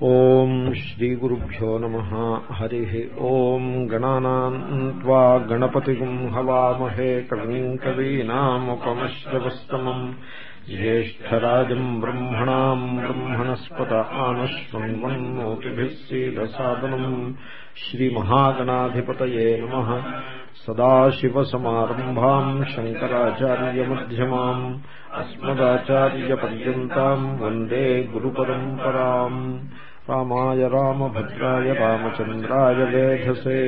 ఓం శ్రీ గురుభ్యో నమ. హరి ఓం గణానా గణపతి హవామహే కవి కవీనాముపమశ్రవస్తమం జ్యేష్టరాజం బ్రహ్మణా బ్రహ్మణస్పత ఆనశ్వన్మోతిభిసీదసాదనం శ్రీమహాగణాధిపతమ సదాశివసమారంభా శంకరాచార్యమ్యమా అస్మదాచార్యపర్యంతం వందే గురు పరంపరా रामाय रामभद्राय रामचन्द्राय वेधसे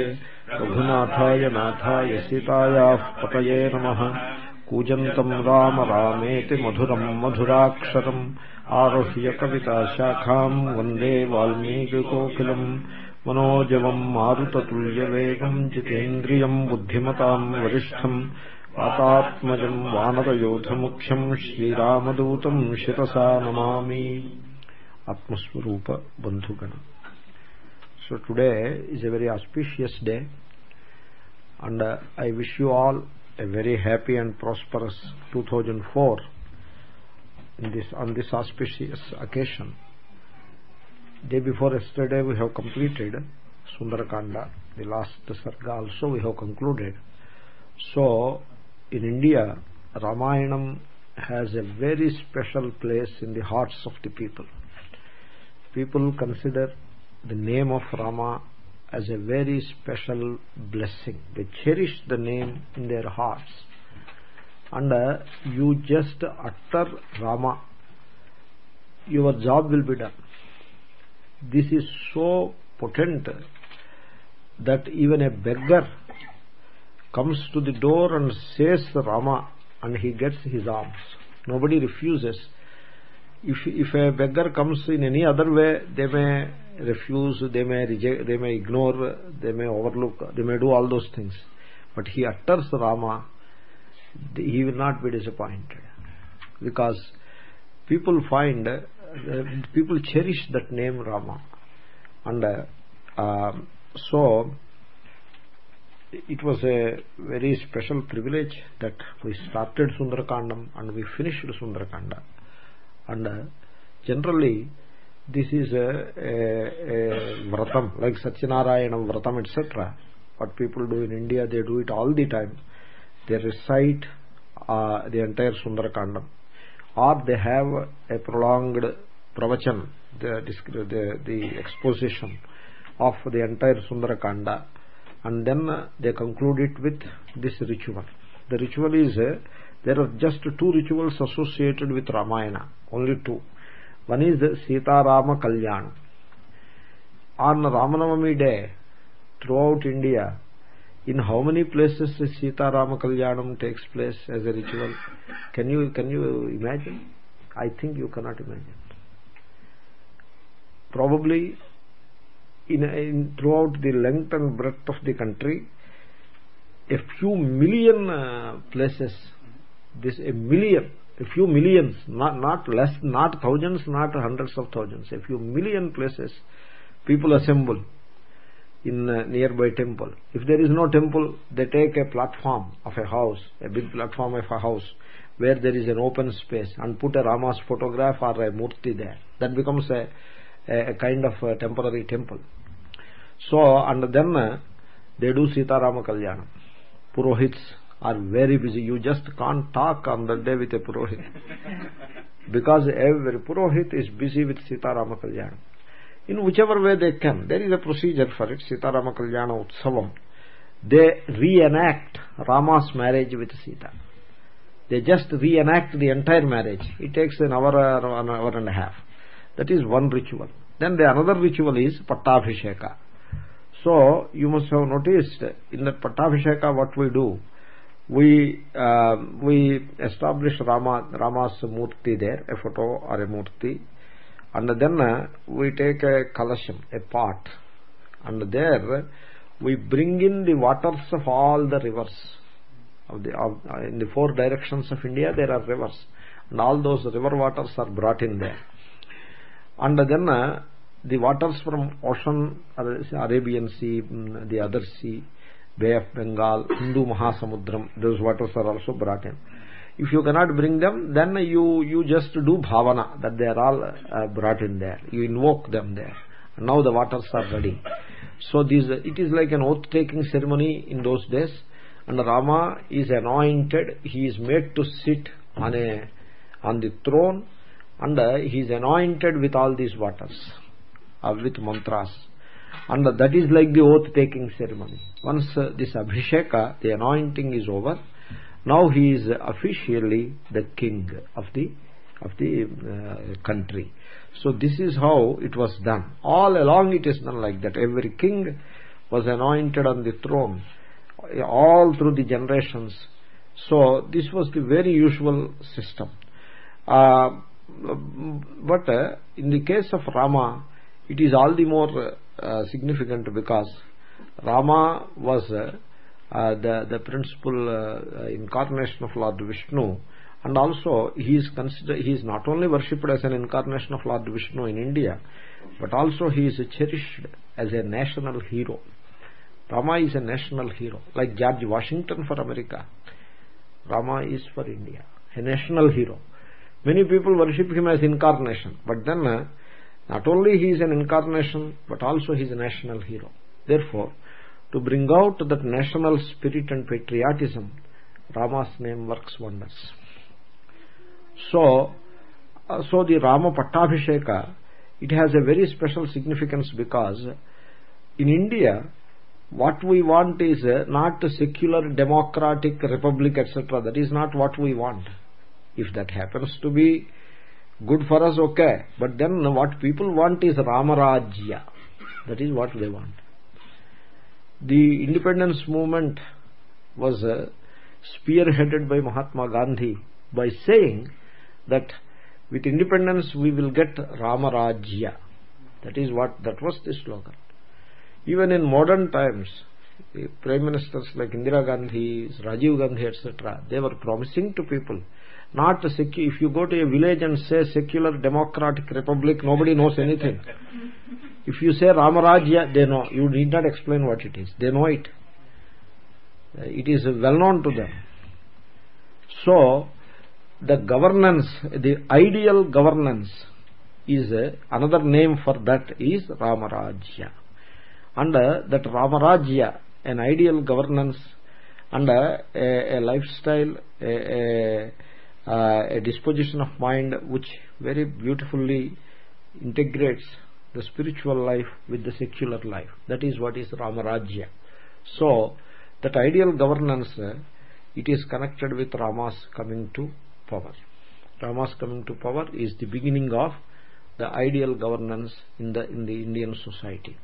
रघुनाथाय नाथाय सीतायाः पतये नमः। कूजन्तम् राम रामेति मधुरम् मधुराक्षरम् आरुह्य कविताशाखाम् वन्दे वाल्मीकिकोकिलम् मनोजवम् मारुततुल्यवेगम् जितेन्द्रियम् बुद्धिमताम् वरिष्ठम् पातात्मजम् वानरयोधमुख्यम् श्रीरामदूतम् शिरसा Namami Atmaswarupa Bandhugana. So today is a very auspicious day and I wish you all a very happy and prosperous 2004 this, on this auspicious occasion. Day before yesterday we have completed Sundarakanda. The last sarga also we have concluded. So in India, Ramayana has a very special place in the hearts of the people. People consider the name of Rama as a very special blessing. They cherish the name in their hearts. And uh, you just utter Rama, your job will be done. This is so potent that even a beggar comes to the door and says Rama and he gets his alms. Nobody refuses. If, if a beggar comes in any other way, they may refuse, they may reject, they may ignore, they may overlook, they may do all those things. But he utters Rama, he will not be disappointed. Because people find, uh, people cherish that name Rama. And uh, uh, so, it was a very special privilege that we started Sundarakandam and we finished Sundarakanda. And uh, generally, this is a, a, a vratam, like Satyanarayana vratam, etc. What people do in India, they do it all the time. They recite uh, the entire Sundarakandam. Or they have a prolonged pravachan, the, the, the exposition of the entire Sundarakanda and then they conclude it with this ritual. The ritual is, uh, there are just two rituals associated with Ramayana, only two. One is Sita Rama Kalyan. On Ramanavami day, throughout India, in how many places Sita Rama Kalyanam takes place as a ritual? Can you, can you imagine? I think you cannot imagine. Probably in, in, throughout the length and breadth of the country a few million uh, places this a million a few millions not not less not thousands not hundreds of thousands a few million places people assemble in a nearby temple if there is no temple they take a platform of a house a big platform of a house where there is an open space and put a rama's photograph or a murti there that becomes a a kind of a temporary temple. So, and then uh, they do Sita Rama Kalyanam. Purohits are very busy. You just can't talk on that day with a Purohit. because every Purohit is busy with Sita Rama Kalyanam. In whichever way they can. There is a procedure for it. Sita Rama Kalyana Utsavam. They reenact Rama's marriage with Sita. They just reenact the entire marriage. It takes an hour or an hour and a half that is one ritual. Then the another ritual is Pattabhisheka. So, you must have noticed in that Pattabhisheka what we do, we uh, we establish Rama, Rama's murti there, a photo or a murti, and then uh, we take a kalasham, a pot, and there we bring in the waters of all the rivers. Of the, of, uh, in the four directions of India there are rivers, and all those river waters are brought in there. And then uh, the waters from ocean arabian sea the other sea bay bengal hindu mahasamudram those waters are also brought in if you cannot bring them then you you just do bhavana that they are all uh, brought in there. You invoke them there. Now the waters are ready. So this it is like an oath taking ceremony in those days. And rama is anointed. He is made to sit on a on the throne. And uh, he is anointed with all these waters uh, with mantras and that is like the oath taking ceremony. Once uh, this abhisheka the anointing is over now he is officially the king of the of the uh, country. So this is how it was done. All along it is done like that. Every king was anointed on the throne all through the generations. So this was the very usual system. Uh, but uh, in the case of rama it is all the more uh, significant because rama was uh, uh, the the principal uh, incarnation of lord vishnu. And also he is considered he is not only worshipped as an incarnation of lord vishnu in india but also he is cherished as a national hero. Rama is a national hero like george washington for america. Rama is for india a national hero. Many people worship him as incarnation but then uh, not only he is an incarnation but also he is a national hero. Therefore to bring out that national spirit and patriotism rama's name works wonders. So uh, so the rama pattabhisheka it has a very special significance because in india what we want is uh, not a secular democratic republic etc that is not what we want. If that happens to be good for us okay. But then what people want is ramarajya. That is what they want. The independence movement was uh, spearheaded by mahatma gandhi by saying that with independence we will get ramarajya. That is what that was the slogan. Even in modern times prime ministers like indira gandhi rajiv gandhi etc they were promising to people not if you go to a village and say secular democratic republic nobody knows anything. If you say ramarajya they know. You need not explain what it is. They know it. It is well known to them. So the governance the ideal governance is uh, another name for that is ramarajya. And uh, that ramarajya an ideal governance and uh, a, a lifestyle a, a uh, a disposition of mind which very beautifully integrates the spiritual life with the secular life. That is what is ramarajya. So that ideal governance uh, it is connected with ramas coming to power. Ramas coming to power is the beginning of the ideal governance in the in the indian society.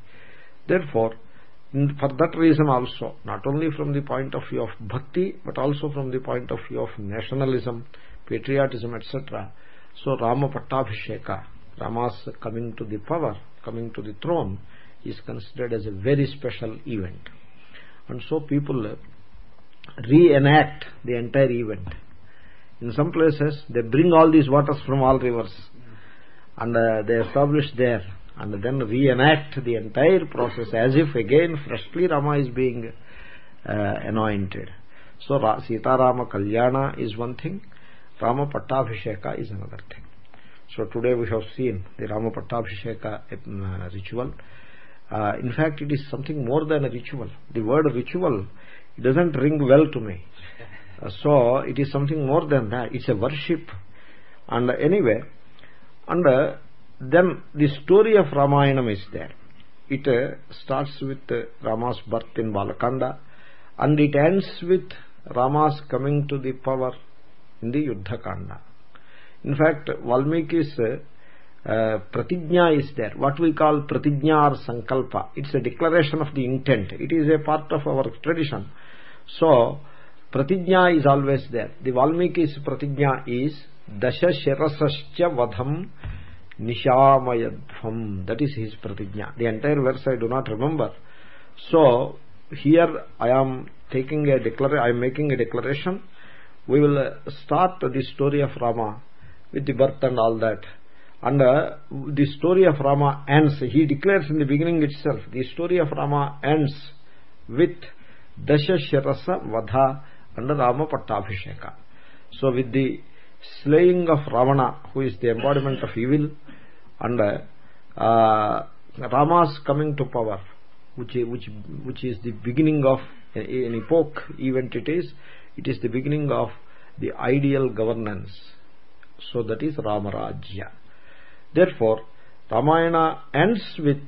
Therefore in, for that reason also not only from the point of view of bhakti but also from the point of view of nationalism patriotism etc so rama pattabhisheka rama's coming to the power coming to the throne is considered as a very special event. And so people reenact the entire event. In some places they bring all these waters from all rivers and uh, they establish there and then reenact the entire process as if again freshly rama is being uh, anointed. So sita rama kalyana is one thing Rama Pattabhisheka is another thing. So today we have seen the Rama Pattabhisheka uh, ritual. Uh, in fact, it is something more than a ritual. The word ritual doesn't ring well to me. Uh, so it is something more than that. It's a worship. And anyway, and uh, then the story of Ramayanam is there. It uh, starts with uh, Rama's birth in Balakanda and it ends with Rama's coming to the power uh, uh, declaration of the intent. It is a part of our tradition. So, pratigna is always there. The Valmiki's pratigna is Dasha Shirasascha Vadham Nishamayadham. That is his pratigna. The entire verse I do not remember. So, here I am taking a declaration, I am making a declaration we will uh, start the story of Rama with the birth and all that. And uh, the story of Rama ends. He declares in the beginning itself the story of Rama ends with Dasha Shirasa Vadha and Rama Pattabhisheka so with the slaying of ravana who is the embodiment of evil and uh, rama's coming to power which which which is the beginning of an epoch event it is it is the beginning of the ideal governance. So that is ramarajya. Therefore ramayana ends with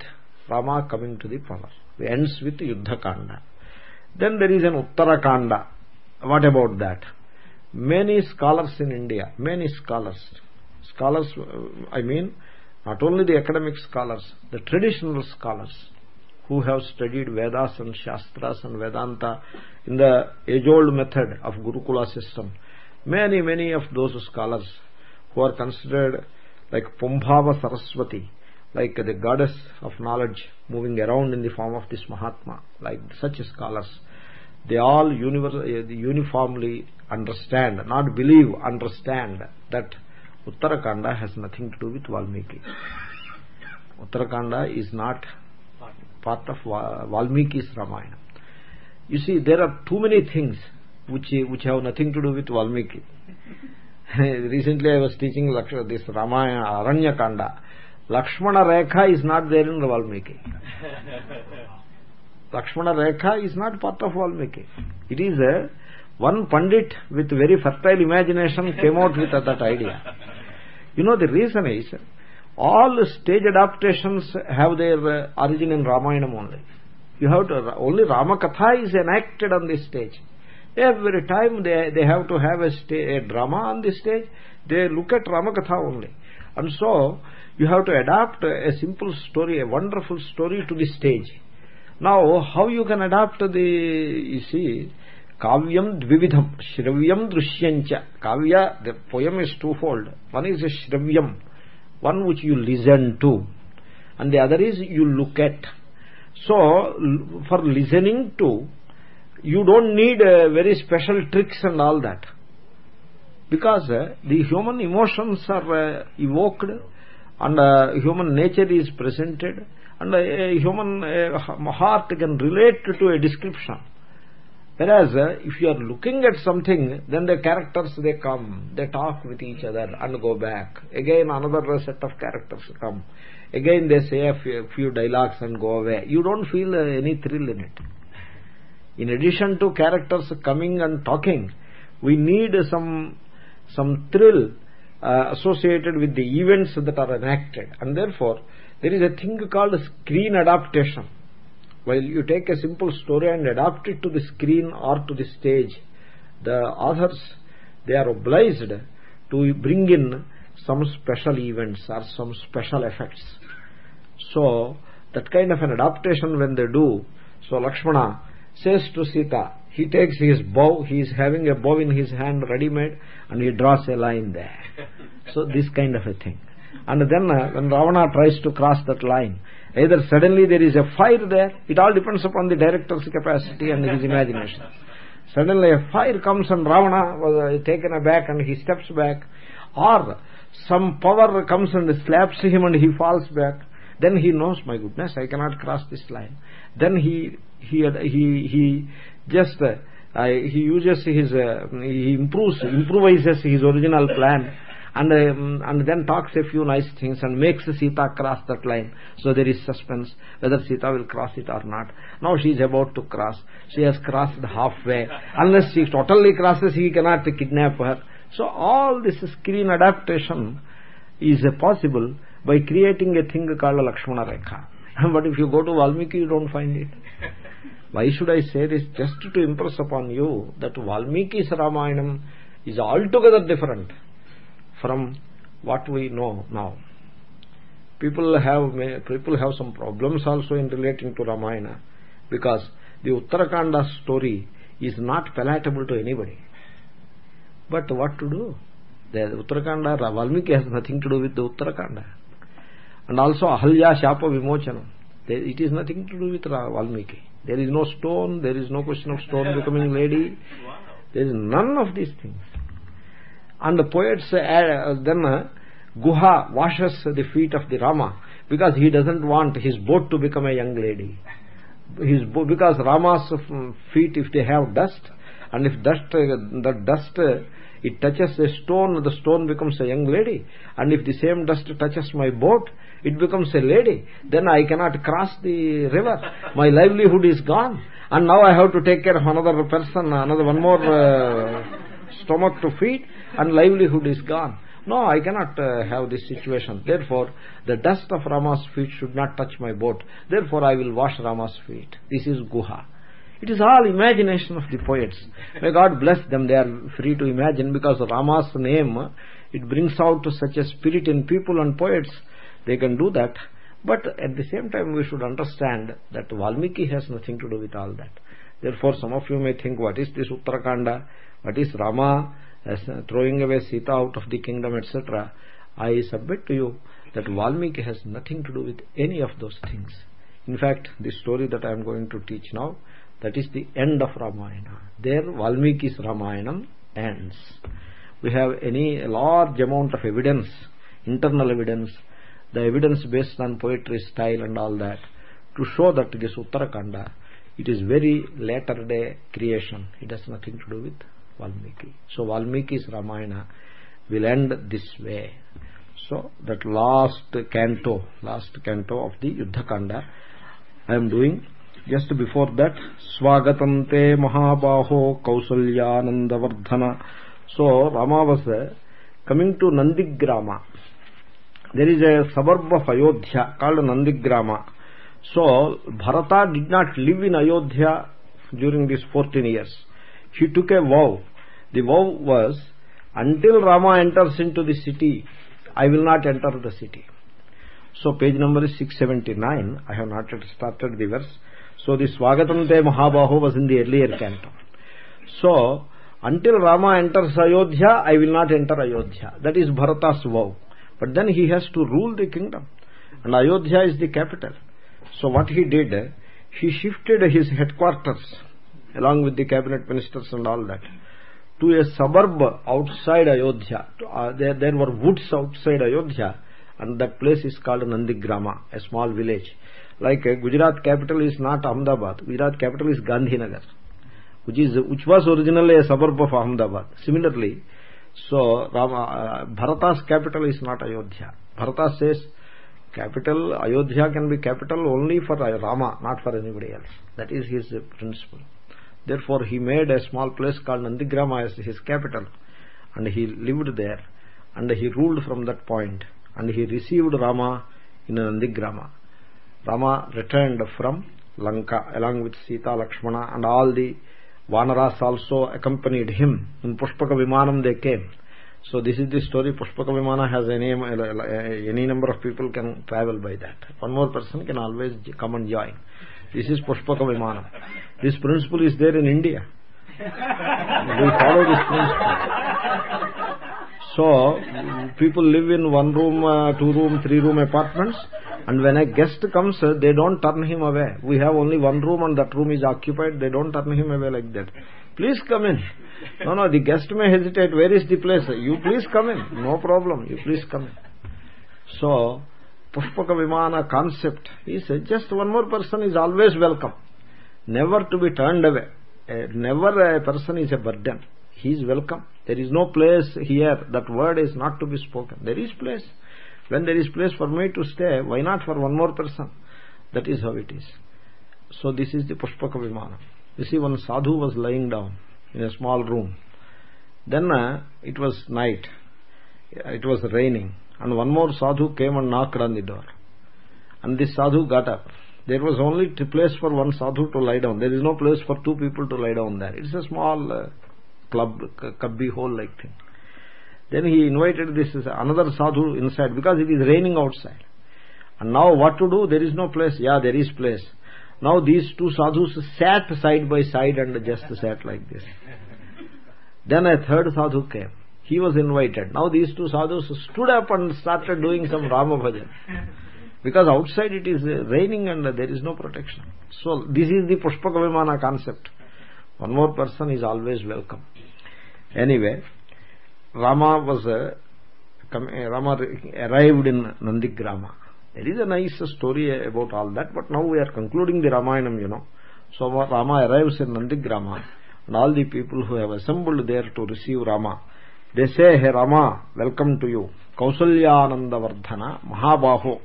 rama coming to the power. It ends with yuddha kanda then there is an uttara kanda what about that? Many scholars in india many scholars. Scholars i mean not only the academic scholars the traditional scholars who have studied Vedas and Shastras and Vedanta in the age-old method of Gurukula system. Many, many of those scholars who are considered like Pumbhava Saraswati, like the goddess of knowledge moving around in the form of this Mahatma, like such scholars, they all uniformly understand, not believe, understand that Uttarakanda has nothing to do with Valmiki. Uttarakanda is not part of Valmiki's Ramayana. You see, there are too many things which which have nothing to do with Valmiki. Recently I was teaching this Ramayana, Aranya Kanda. Lakshmana Rekha is not there in Valmiki. Lakshmana Rekha is not part of Valmiki. It is a one Pandit with very fertile imagination came out with that idea. You know the reason is all the stage adaptations have their uh, origin in Ramayana only. You have to, only Ramakatha is enacted on this stage. Every time they, they have to have a, a drama on this stage, they look at Ramakatha only. And so, you have to adapt a simple story, a wonderful story to the stage. Now, how you can adapt the, you see, kavyam dvividham, shravyam drishyamcha. Kavya, the poem is twofold. One is a shravyam, one which you listen to. And the other is you look at. So for listening to you don't need uh, very special tricks and all that. Because uh, the human emotions are uh, evoked and human nature is presented and a human heart can relate to a description Whereas, uh, if you are looking at something, then the characters, they come, they talk with each other and go back. Again, another set of characters come. Again, they say a few, dialogues and go away. You don't feel uh, any thrill in it. In addition to characters coming and talking, we need some, some thrill uh, associated with the events that are enacted. And therefore, there is a thing called screen adaptation while you take a simple story and adapt it to the screen or to the stage the authors they are obliged to bring in some special events or some special effects. So that kind of an adaptation when they do so lakshmana says to sita he takes his bow he is having a bow in his hand ready made and he draws a line there. So this kind of a thing. And then uh, when ravana tries to cross that line either suddenly there is a fire there it all depends upon the director's capacity and his imagination. Suddenly a fire comes and ravana was uh, taken aback and he steps back. Or some power comes and slaps him and he falls back. Then he knows my goodness i cannot cross this line. Then he he he he just uh, he uses his uh, he improves improvises his original plan and um, and then talks a few nice things and makes Sita cross that line. So there is suspense whether Sita will cross it or not. Now she is about to cross. She has crossed halfway. Unless she totally crosses, he cannot kidnap her. So all this screen adaptation is possible by creating a thing called Lakshmana Rekha. but if you go to Valmiki, you don't find it. Why should I say this? Just to impress upon you that Valmiki's Ramayanam is altogether different from what we know now. People have people have some problems also in relating to Ramayana because the Uttarakanda story is not palatable to anybody. But what to do? The Uttarakanda, Valmiki has nothing to do with the Uttarakanda. And also Ahalya Shapa Vimochanam. It is nothing to do with Valmiki. There is no stone, there is no question of stone becoming lady. There is none of these things and the poets uh, then uh, Guha washes the feet of the Rama because he doesn't want his boat to become a young lady. His because Rama's feet if they have dust and if dust the dust it touches a stone the stone becomes a young lady. And if the same dust touches my boat it becomes a lady. Then i cannot cross the river. My livelihood is gone. And now i have to take care of another person another one more uh, stomach to feed and livelihood is gone no i cannot uh, have this situation therefore the dust of rama's feet should not touch my boat therefore i will wash rama's feet this is guha it is all imagination of the poets. May God bless them. They are free to imagine because Rama's name, it brings out such a spirit in people and poets. They can do that. But at the same time, we should understand that Valmiki has nothing to do with all that. Therefore, some of you may think, what is this Uttarakanda? What is Rama throwing away Sita out of the kingdom, etc.? I submit to you that Valmiki has nothing to do with any of those things. In fact, the story that I am going to teach now, that is the end of Ramayana. There Valmiki's Ramayana ends. We have any large amount of evidence, internal evidence, the evidence based on poetry style and all that, to show that this Uttarakanda, it is very later day creation. It has nothing to do with Valmiki. So Valmiki's Ramayana will end this way. So that last canto, last canto of the Yuddhakanda, I am doing. Just before that swagatam te mahabaho kausalyanandavardhana so rama was coming to nandigrama. There is a suburb of ayodhya called nandigrama. So bharata did not live in ayodhya during these 14 years he took a vow the vow was until rama enters into the city i will not enter the city so page number is 679 i have not yet started the verse so the Swagatam Te Mahabaho was in the earlier canto. So, until Rama enters Ayodhya, I will not enter Ayodhya. That is Bharata's vow. But then he has to rule the kingdom. And Ayodhya is the capital. So what he did, he shifted his headquarters, along with the cabinet ministers and all that, to a suburb outside Ayodhya. Uh, there, there were woods outside Ayodhya, and that place is called Nandigrama, a small village. Like uh, Gujarat capital is not Ahmedabad. Gujarat capital is Gandhinagar, which is which was originally a suburb of Ahmedabad. Similarly, so Rama, uh, Bharata's capital is not Ayodhya. Bharata says capital Ayodhya can be capital only for Rama, not for anybody else. That is his principle. Therefore, he made a small place called Nandigrama as his capital, and he lived there, and he ruled from that point, and he received Rama in Nandigrama. Rama returned from Lanka along with Sita, Lakshmana and all the Vanaras also accompanied him. In Pushpaka Vimanam they came. So this is the story. Pushpaka Vimana has any, any number of people can travel by that. One more person can always come and join. This is Pushpaka Vimanam. This principle is there in India. we follow this principle. So, people live in one room, uh, two room, three room apartments and when a guest comes, they don't turn him away. We have only one room and that room is occupied. They don't turn him away like that. Please come in. No, no, the guest may hesitate. Where is the place? You please come in. No problem. You please come in. So, Pushpaka Vimana concept is just one more person is always welcome. Never to be turned away. Never a person is a burden. He is welcome. There is no place here. That word is not to be spoken. There is place. When there is place for me to stay, why not for one more person? That is how it is. So this is the Pushpaka Vimana. You see, one sadhu was lying down in a small room. Then uh, it was night. It was raining. And one more sadhu came and knocked on the door. And this sadhu got up. There was only place for one sadhu to lie down. There is no place for two people to lie down there. It's a small uh, club, cubby hole like thing. Then he invited this another sadhu inside because it is raining outside. And now what to do? There is no place. Yeah, there is place. Now these two sadhus sat side by side and just sat like this. Then a third sadhu came. He was invited. Now these two sadhus stood up and started doing some Rama bhajan. Because outside it is raining and there is no protection. So this is the Pushpaka Vimana concept. One more person is always welcome. Anyway, Rama was a, Rama arrived in Nandigrama. There is a nice story about all that, but now we are concluding the Ramayana, you know. So Rama arrives in Nandigrama, and all the people who have assembled there to receive Rama. They say, Hey Rama, welcome to you. Kausalyanandavardhana Mahabaho.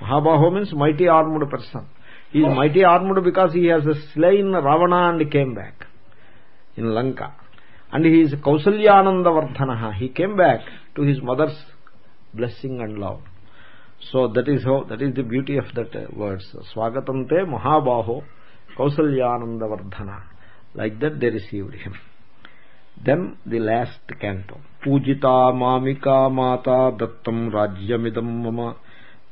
Mahabaho means mighty armed person. He is mighty armed because he has slain Ravana and came back in Lanka. And he is Kausalyanandavardhana. He came back to his mother's blessing and love. So that is how that is the beauty of that uh, words. Swagatante Mahabaho Kausalyanandavardhana. Like that they received him. Then the last canto. Pujita Mamika Mata Dattam Rajyamidam Mama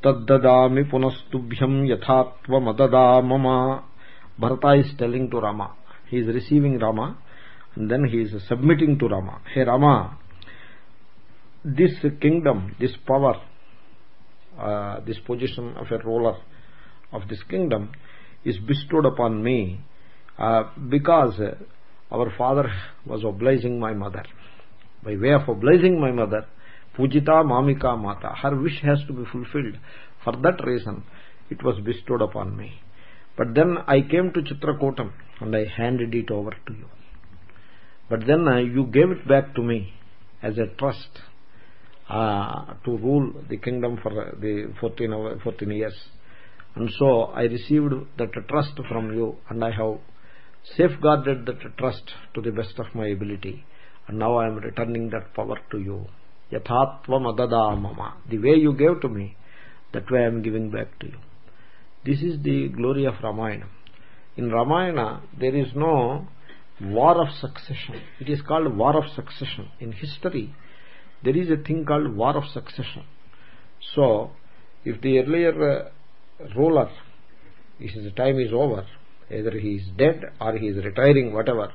Taddadami Punastubhyam Yathatva Madada Mama Bharata is telling to Rama. He is receiving Rama and then he is submitting to Rama. Hey Rama, this kingdom, this power, uh, this position of a ruler of this kingdom is bestowed upon me uh, because our father was obliging my mother. By way of obliging my mother, Pujita Mamika Mata, her wish has to be fulfilled. For that reason, it was bestowed upon me. But then I came to Chitrakutam and I handed it over to you. But then uh, you gave it back to me as a trust uh, to rule the kingdom for the 14, 14 years. And so I received that trust from you and I have safeguarded that trust to the best of my ability. And now I am returning that power to you. Yathatva madada mama. The way you gave to me, that way I am giving back to you. This is the glory of Ramayana. In Ramayana, there is no war of succession. It is called war of succession. In history, there is a thing called war of succession. So, if the earlier uh, ruler, his time is over, either he is dead or he is retiring, whatever,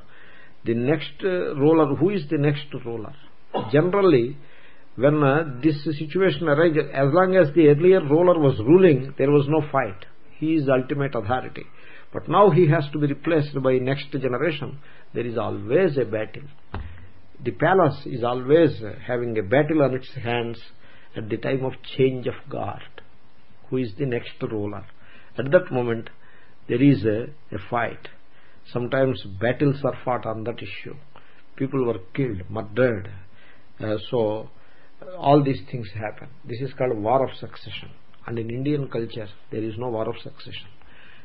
the next uh, ruler, who is the next ruler? Generally, when uh, this situation arises, as long as the earlier ruler was ruling, there was no fight. He is ultimate authority. But now he has to be replaced by next generation. There is always a battle. The palace is always having a battle on its hands at the time of change of guard. Who is the next ruler? At that moment, there is a, a fight. Sometimes battles are fought on that issue. People were killed, murdered. Uh, so, all these things happen. This is called war of succession. And in Indian culture, there is no war of succession.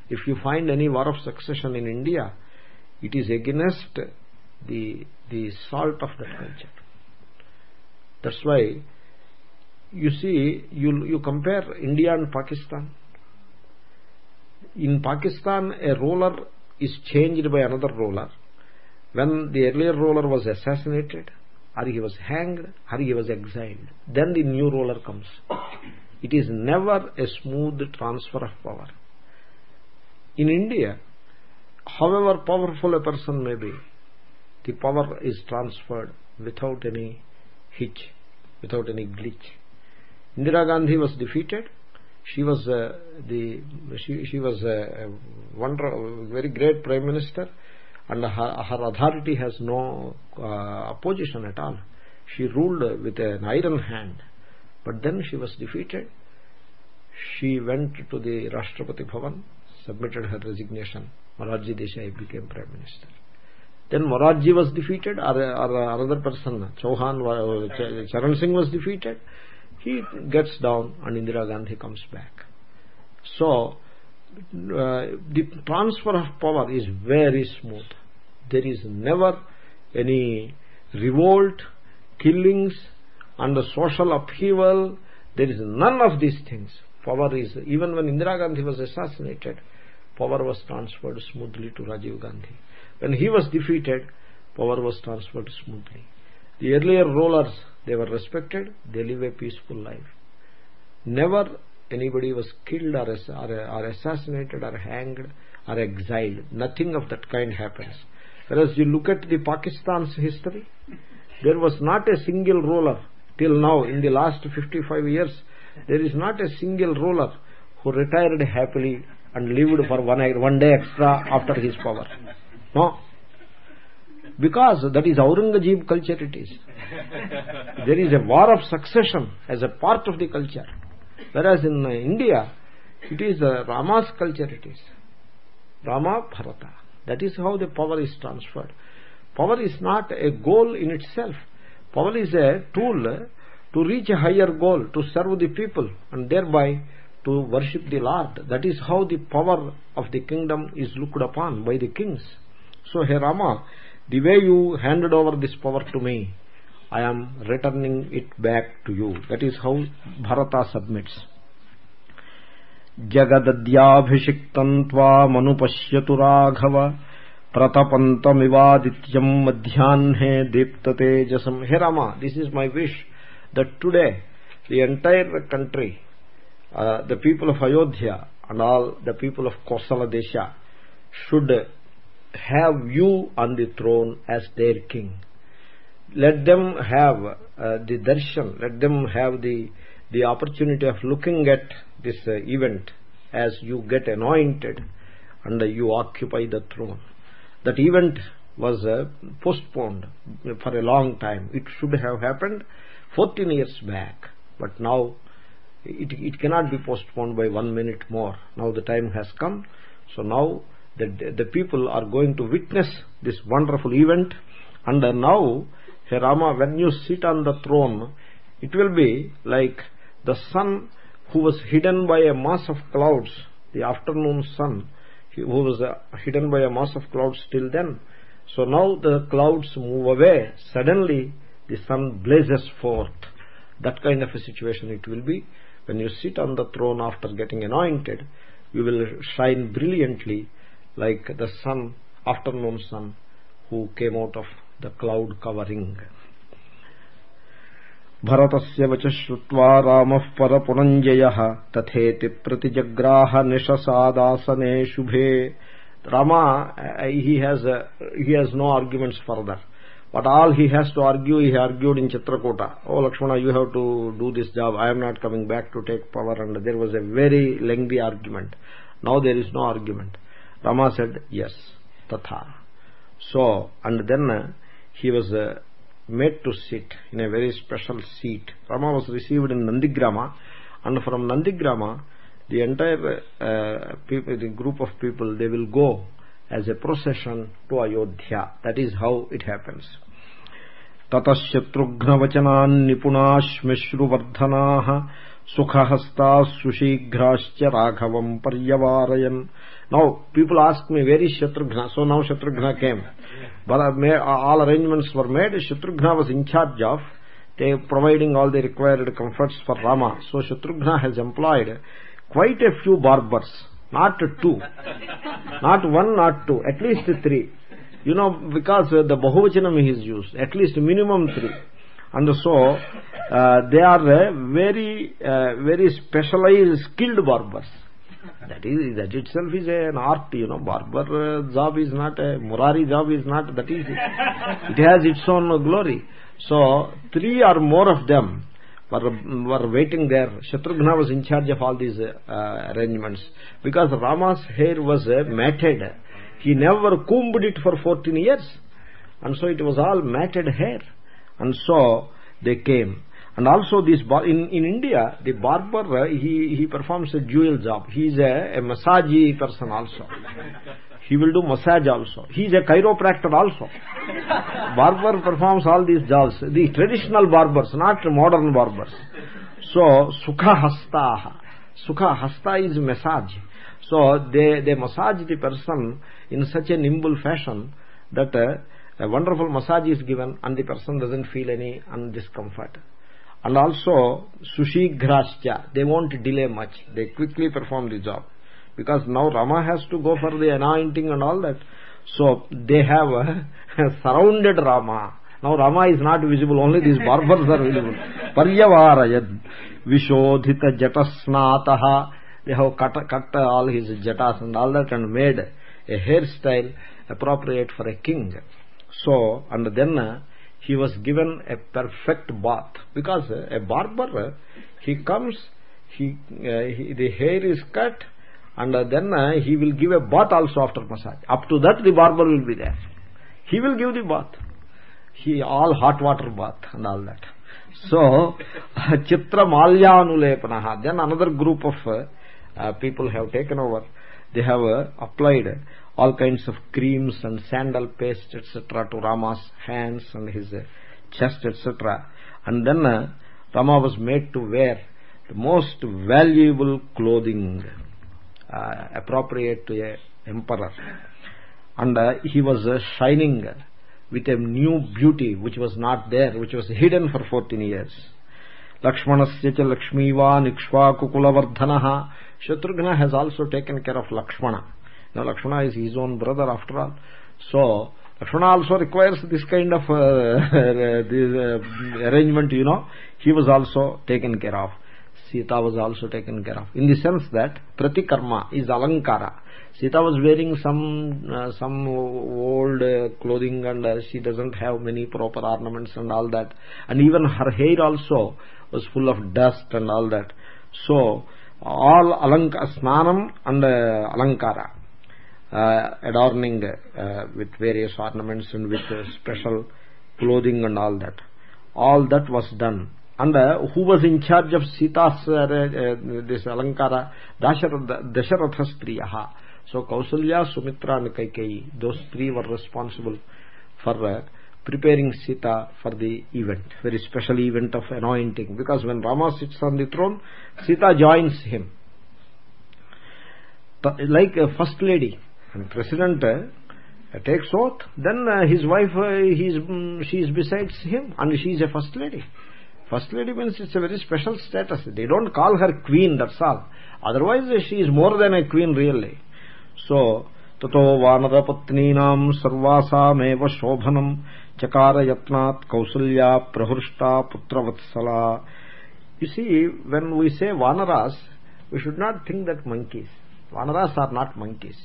If you find any war of succession in India, it is against the, the salt of that culture. That's why you see, you, you compare India and Pakistan. In Pakistan, a ruler is changed by another ruler. When the earlier ruler was assassinated, or he was hanged, or he was exiled, then the new ruler comes. It is never a smooth transfer of power. In India, however powerful a person may be, the power is transferred without any hitch, without any glitch. Indira Gandhi was defeated. She was uh, the she, she was a, wonder, very great prime minister, and her, her authority has no uh, opposition at all. She ruled with an iron hand, but then she was defeated. She went to the Rashtrapati Bhavan submitted her resignation. Morarji Desai became Prime Minister. Then Morarji was defeated, or, or another person, Chauhan, uh, Charan Singh was defeated. He gets down and Indira Gandhi comes back. So, uh, the transfer of power is very smooth. There is never any revolt, killings, and social upheaval. There is none of these things. Power is, even when Indira Gandhi was assassinated, power was transferred smoothly to Rajiv Gandhi. When he was defeated, power was transferred smoothly. The earlier rulers, they were respected, they live a peaceful life. Never anybody was killed or, or, assassinated or hanged or exiled. Nothing of that kind happens. Whereas you look at the Pakistan's history, there was not a single ruler till now, in the last 55 years, there is not a single ruler who retired happily and lived for one, one day extra after his power. No. Because that is Aurangzeb culture it is. There is a war of succession as a part of the culture. Whereas in uh, India, it is uh, Rama's culture it is. Rama Bharata. That is how the power is transferred. power is not a goal in itself power is a tool uh, to reach a higher goal to serve the people and thereby to worship the lord that is how the power of the kingdom is looked upon by the kings so hey rama the way you handed over this power to me i am returning it back to you that is how bharata submits जगदद्याभिषिक्तं त्वामनुपश्यतु Raghav प्रतपन्तमिवादित्यं मध्याह्ने दीप्ततेजसं हे Rama, this is my wish that today the entire country uh, the people of Ayodhya and all the people of Kosala Desha should have you on the throne as their king? Let them have uh, the darshan let them have the the opportunity of looking at this uh, event as you get anointed and you occupy the throne. That event was uh, postponed for a long time. It should have happened 14 years back but now it, it cannot be postponed by one minute more. Now the time has come. So now the, the people are going to witness this wonderful event. And now hey Rama when you sit on the throne it will be like the sun who was hidden by a mass of clouds the afternoon sun who was uh, hidden by a mass of clouds till then. So now the clouds move away. Suddenly the sun blazes forth. That kind of a situation it will be. When you sit on the throne after getting anointed you will shine brilliantly like the sun afternoon sun who came out of the cloud covering भरतस्य वच श्रुत्वा रामः परपुनञ्जयः तथेति प्रतिजग्राह निशसादासने शुभे Rama, he has, uh, he has no arguments further. But all he has to argue, he argued in Chitrakuta. Oh, Lakshmana, you have to do this job. I am not coming back to take power. And there was a very lengthy argument. Now there is no argument. Rama said, yes, tatha. So, and then uh, he was uh, made to sit in a very special seat. Rama was received in Nandigrama and from Nandigrama the entire uh, people, the group of people they will go as a procession to Ayodhya. That is how it happens. ततशत्रुघ्नवचनान् निपुणाश्मश्रुवर्धनाः सुखहस्ताः सुशीघ्राश्च राघवम् पर्यवारयन् Now people ask me where is Shatrughna? So now Shatrughna came. But all arrangements were made. Shatrughna was in charge of they providing all the required comforts for Rama. So Shatrughna has employed quite a few barbers, not two, not one, not two, at least three. You know, because uh, the Bahuvachanam is used, at least minimum three. And so, uh, they are uh, very, uh, very specialized, skilled barbers. That is, that itself is an art, you know, barber uh, job is not a, Murari job is not that easy. It has its own glory. So, three or more of them were, were waiting there. Shatrughna was in charge of all these uh, arrangements. Because Rama's hair was uh, matted. He never combed it for 14 years. And so it was all matted hair. And so they came. And also this in, in India, the barber, he, he performs a dual job. He is a, a massage person also. He will do massage also. He is a chiropractor also. Barber performs all these jobs. The traditional barbers not modern barbers. So sukha hastaha sukha hasta is massage. So they they massage the person in such a nimble fashion that uh, a wonderful massage is given and the person doesn't feel any discomfort and also sushigrascha they won't delay much they quickly perform the job because now Rama has to go for the anointing and all that. So they have surrounded Rama. Now Rama is not visible, only these barbers are visible. Paryavarayad Vishodhita Jatasnataha. They have cut, cut all his jatas and all that and made a hairstyle appropriate for a king. So, and then uh, he was given a perfect bath. Because uh, a barber, uh, he comes, he, uh, he, the hair is cut, and then uh, he will give a bath also after massage. Up to that the barber will be there. He will give the bath. He all hot water bath and all that. So chitra malya malyanulepanaha then another group of uh, people have taken over. They have uh, applied all kinds of creams and sandal paste etc to rama's hands and his chest etc and then uh, rama was made to wear the most valuable clothing uh, appropriate to a emperor. And uh, he was uh, shining with a new beauty which was not there which was hidden for 14 years. Lakshmanasya cha lakshmivan ikshvakukulavardhanah shatrughna has also taken care of lakshmana now lakshmana is his own brother after all. So lakshmana also requires this kind of uh, this, uh, arrangement you know. He was also taken care of. Sita was also taken care of. In the sense that pratikarma is alankara. Sita was wearing some uh, some old uh, clothing and uh, she doesn't have many proper ornaments and all that. And even her hair also was full of dust and all that. So all alankara snanam and uh, alankara Uh, adorning uh, with various ornaments and with uh, special clothing and all that all that was done and uh, who was in charge of sita's this alankara dasharatha striyaha so Kausalya, Sumitra and Kaikeyi, those three were responsible for uh, preparing Sita for the event, very special event of anointing. Because when Rama sits on the throne, Sita joins him. Like a first lady, and president uh, takes oath. Then uh, his wife uh, he is, mm, she is besides him and she is a first lady. First lady means it's a very special status. They don't call her queen that's all. Otherwise she is more than a queen really. So ततो वानरपत्नीनाम् सर्वासामेव शोभनम् चकारयत्नात् Kausalya प्रहृष्टा पुत्रवत्सला you see when we say vanaras we should not think that monkeys. Vanaras are not monkeys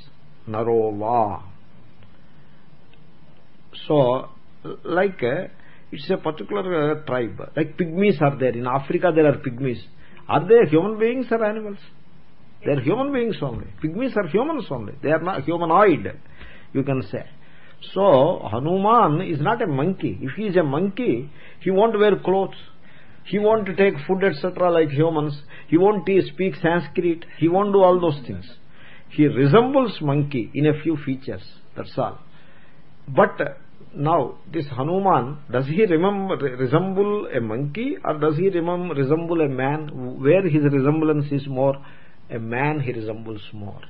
narova so like it's a particular uh, tribe like pygmies are there in africa there are pygmies are they human beings or animals they are human beings only. Pygmies are humans only. They are not humanoid, you can say. So, Hanuman is not a monkey. If he is a monkey, he won't wear clothes. He won't take food, etc. like humans. He won't speak Sanskrit. He won't do all those things. He resembles monkey in a few features. That's all. But now, this Hanuman, does he remember, resemble a monkey or does he remember, resemble a man where his resemblance is more a man he resembles more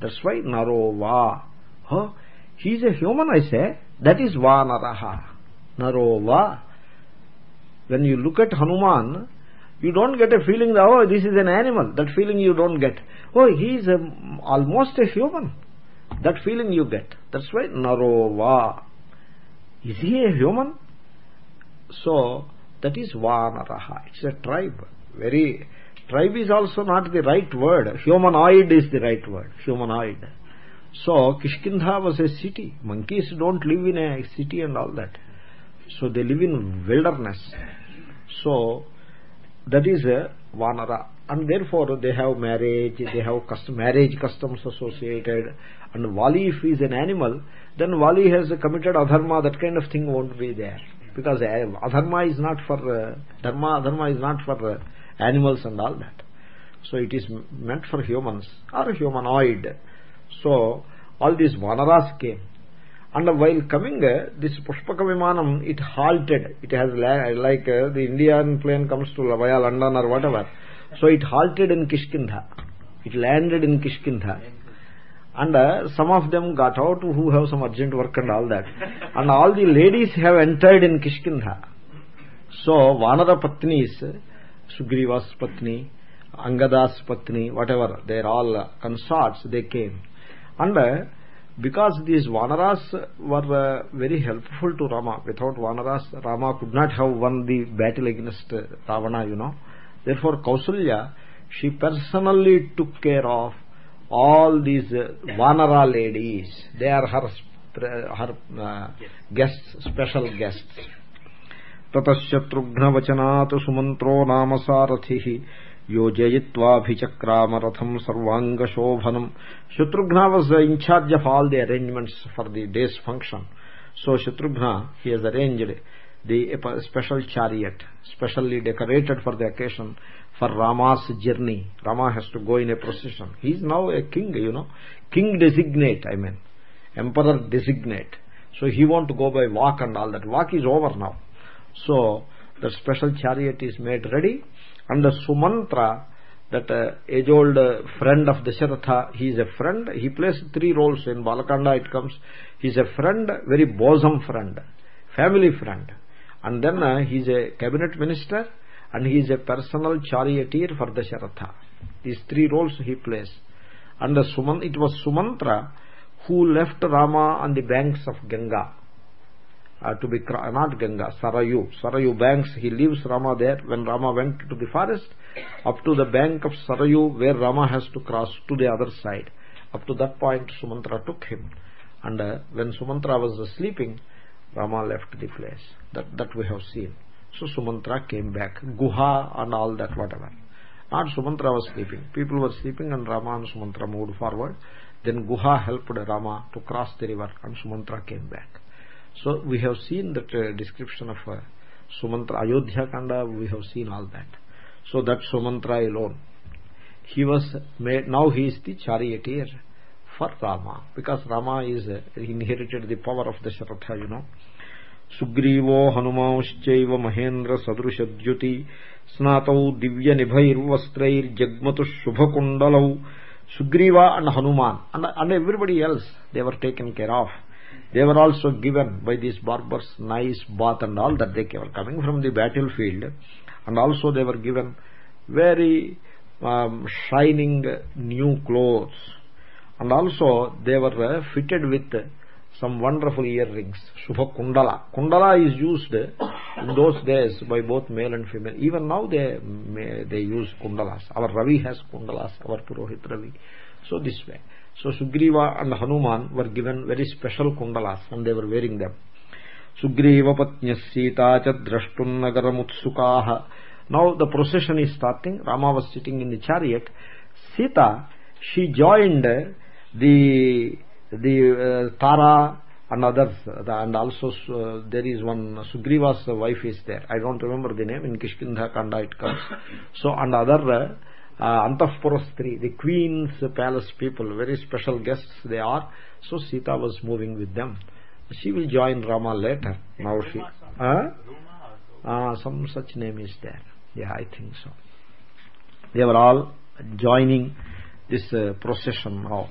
that's why narova huh? he is a human i say that is vanaraha narova when you look at hanuman you don't get a feeling that oh this is an animal that feeling you don't get oh he is a, almost a human. That feeling you get. That's why narova is he a human? So that is vanaraha. It's a tribe. Very tribe is also not the right word. Humanoid is the right word. Humanoid. So kishkindha was a city. Monkeys don't live in a city and all that. So they live in wilderness. So that is a vanara and therefore they have marriage they have custom, marriage customs associated. And vali if is an animal then vali has committed adharma that kind of thing won't be there. Because adharma is not for uh, dharma adharma is not for uh, animals and all that. So it is meant for humans or humanoid. So all these vanaras came. And while coming uh, this pushpaka vimanam it halted. It has like the indian plane comes to via london or whatever so it halted in kishkindha it landed in kishkindha and uh, some of them got out who have some urgent work and all that and all the ladies have entered in kishkindha so vanara patnis Sugriva's Patni, Angada's Patni, whatever, they are all consorts, they came. And uh, because these Vanaras were uh, very helpful to Rama, without Vanaras, Rama could not have won the battle against uh, Ravana, you know Therefore, Kausalya, she personally took care of all these uh, Vanara ladies. They are her, her uh, guests, special guests. ततशत्रुघ्नवचनात् सुमन्त्रो नाम सारथिः योजयित्वाभिचक्राम रथम् सर्वाङ्गशोभनम् Shatrughna was in charge of all the arrangements for the day's function. So Shatrughna, he has arranged the special chariot, specially decorated for the occasion for Rama's journey. Rama has to go in a procession. He is now a king, you know. King designate, I mean. emperor designate so he won't go by walk and all that walk is over now so the special chariot is made ready and the sumantra that uh, age old uh, friend of dasharatha he is a friend he plays three roles in balakanda it comes he is a friend very bosom friend family friend and then uh, he is a cabinet minister and he is a personal charioteer for dasharatha these three roles he plays and the Suman, it was sumantra who left rama on the banks of ganga uh, to be not Ganga, Sarayu. Sarayu banks, he leaves Rama there. When Rama went to the forest, up to the bank of Sarayu, where Rama has to cross to the other side. Up to that point, Sumantra took him. And uh, when Sumantra was sleeping, Rama left the place. That, that we have seen. So Sumantra came back. Guha and all that, whatever. Not Sumantra was sleeping. People were sleeping and Rama and Sumantra moved forward. Then Guha helped Rama to cross the river and Sumantra came back. So we have seen that uh, description of uh, Sumantra, Ayodhya Kanda, we have seen all that. So that Sumantra alone. He was made, now he is the charioteer for Rama because Rama is uh, inherited the power of Dasharatha, you know. సుగ్రీవో హనుమాంశ్చైవ Mahindra Divya స్నాతౌ దివ్య Jagmatu, శుభకుండలౌ Sugriva and Hanuman and and everybody else, they were taken care of. they were also given by these barbers nice bath and all that they were coming from the battlefield and also they were given very um, shining new clothes and also they were uh, fitted with some wonderful earrings shubha kundala kundala is used in those days by both male and female even now they they use kundalas our ravi has kundalas our purohit ravi so this way so Sugriva and Hanuman were given very special kundalas and they were wearing them. Sugriva patnya Sita cha drashtun nagaramutsukaha. Now the procession is starting. Rama was sitting in the chariot. Sita, she joined the the uh, Tara and others and also uh, there is one Sugriva's wife is there. I don't remember the name. In Kishkindha Kanda it comes. So and other uh, Antapurastri, the queen's palace people, very special guests they are. So Sita was moving with them. She will join Rama later. Now she, uh, uh, some such name is there. Yeah, I think so. They were all joining this uh, procession now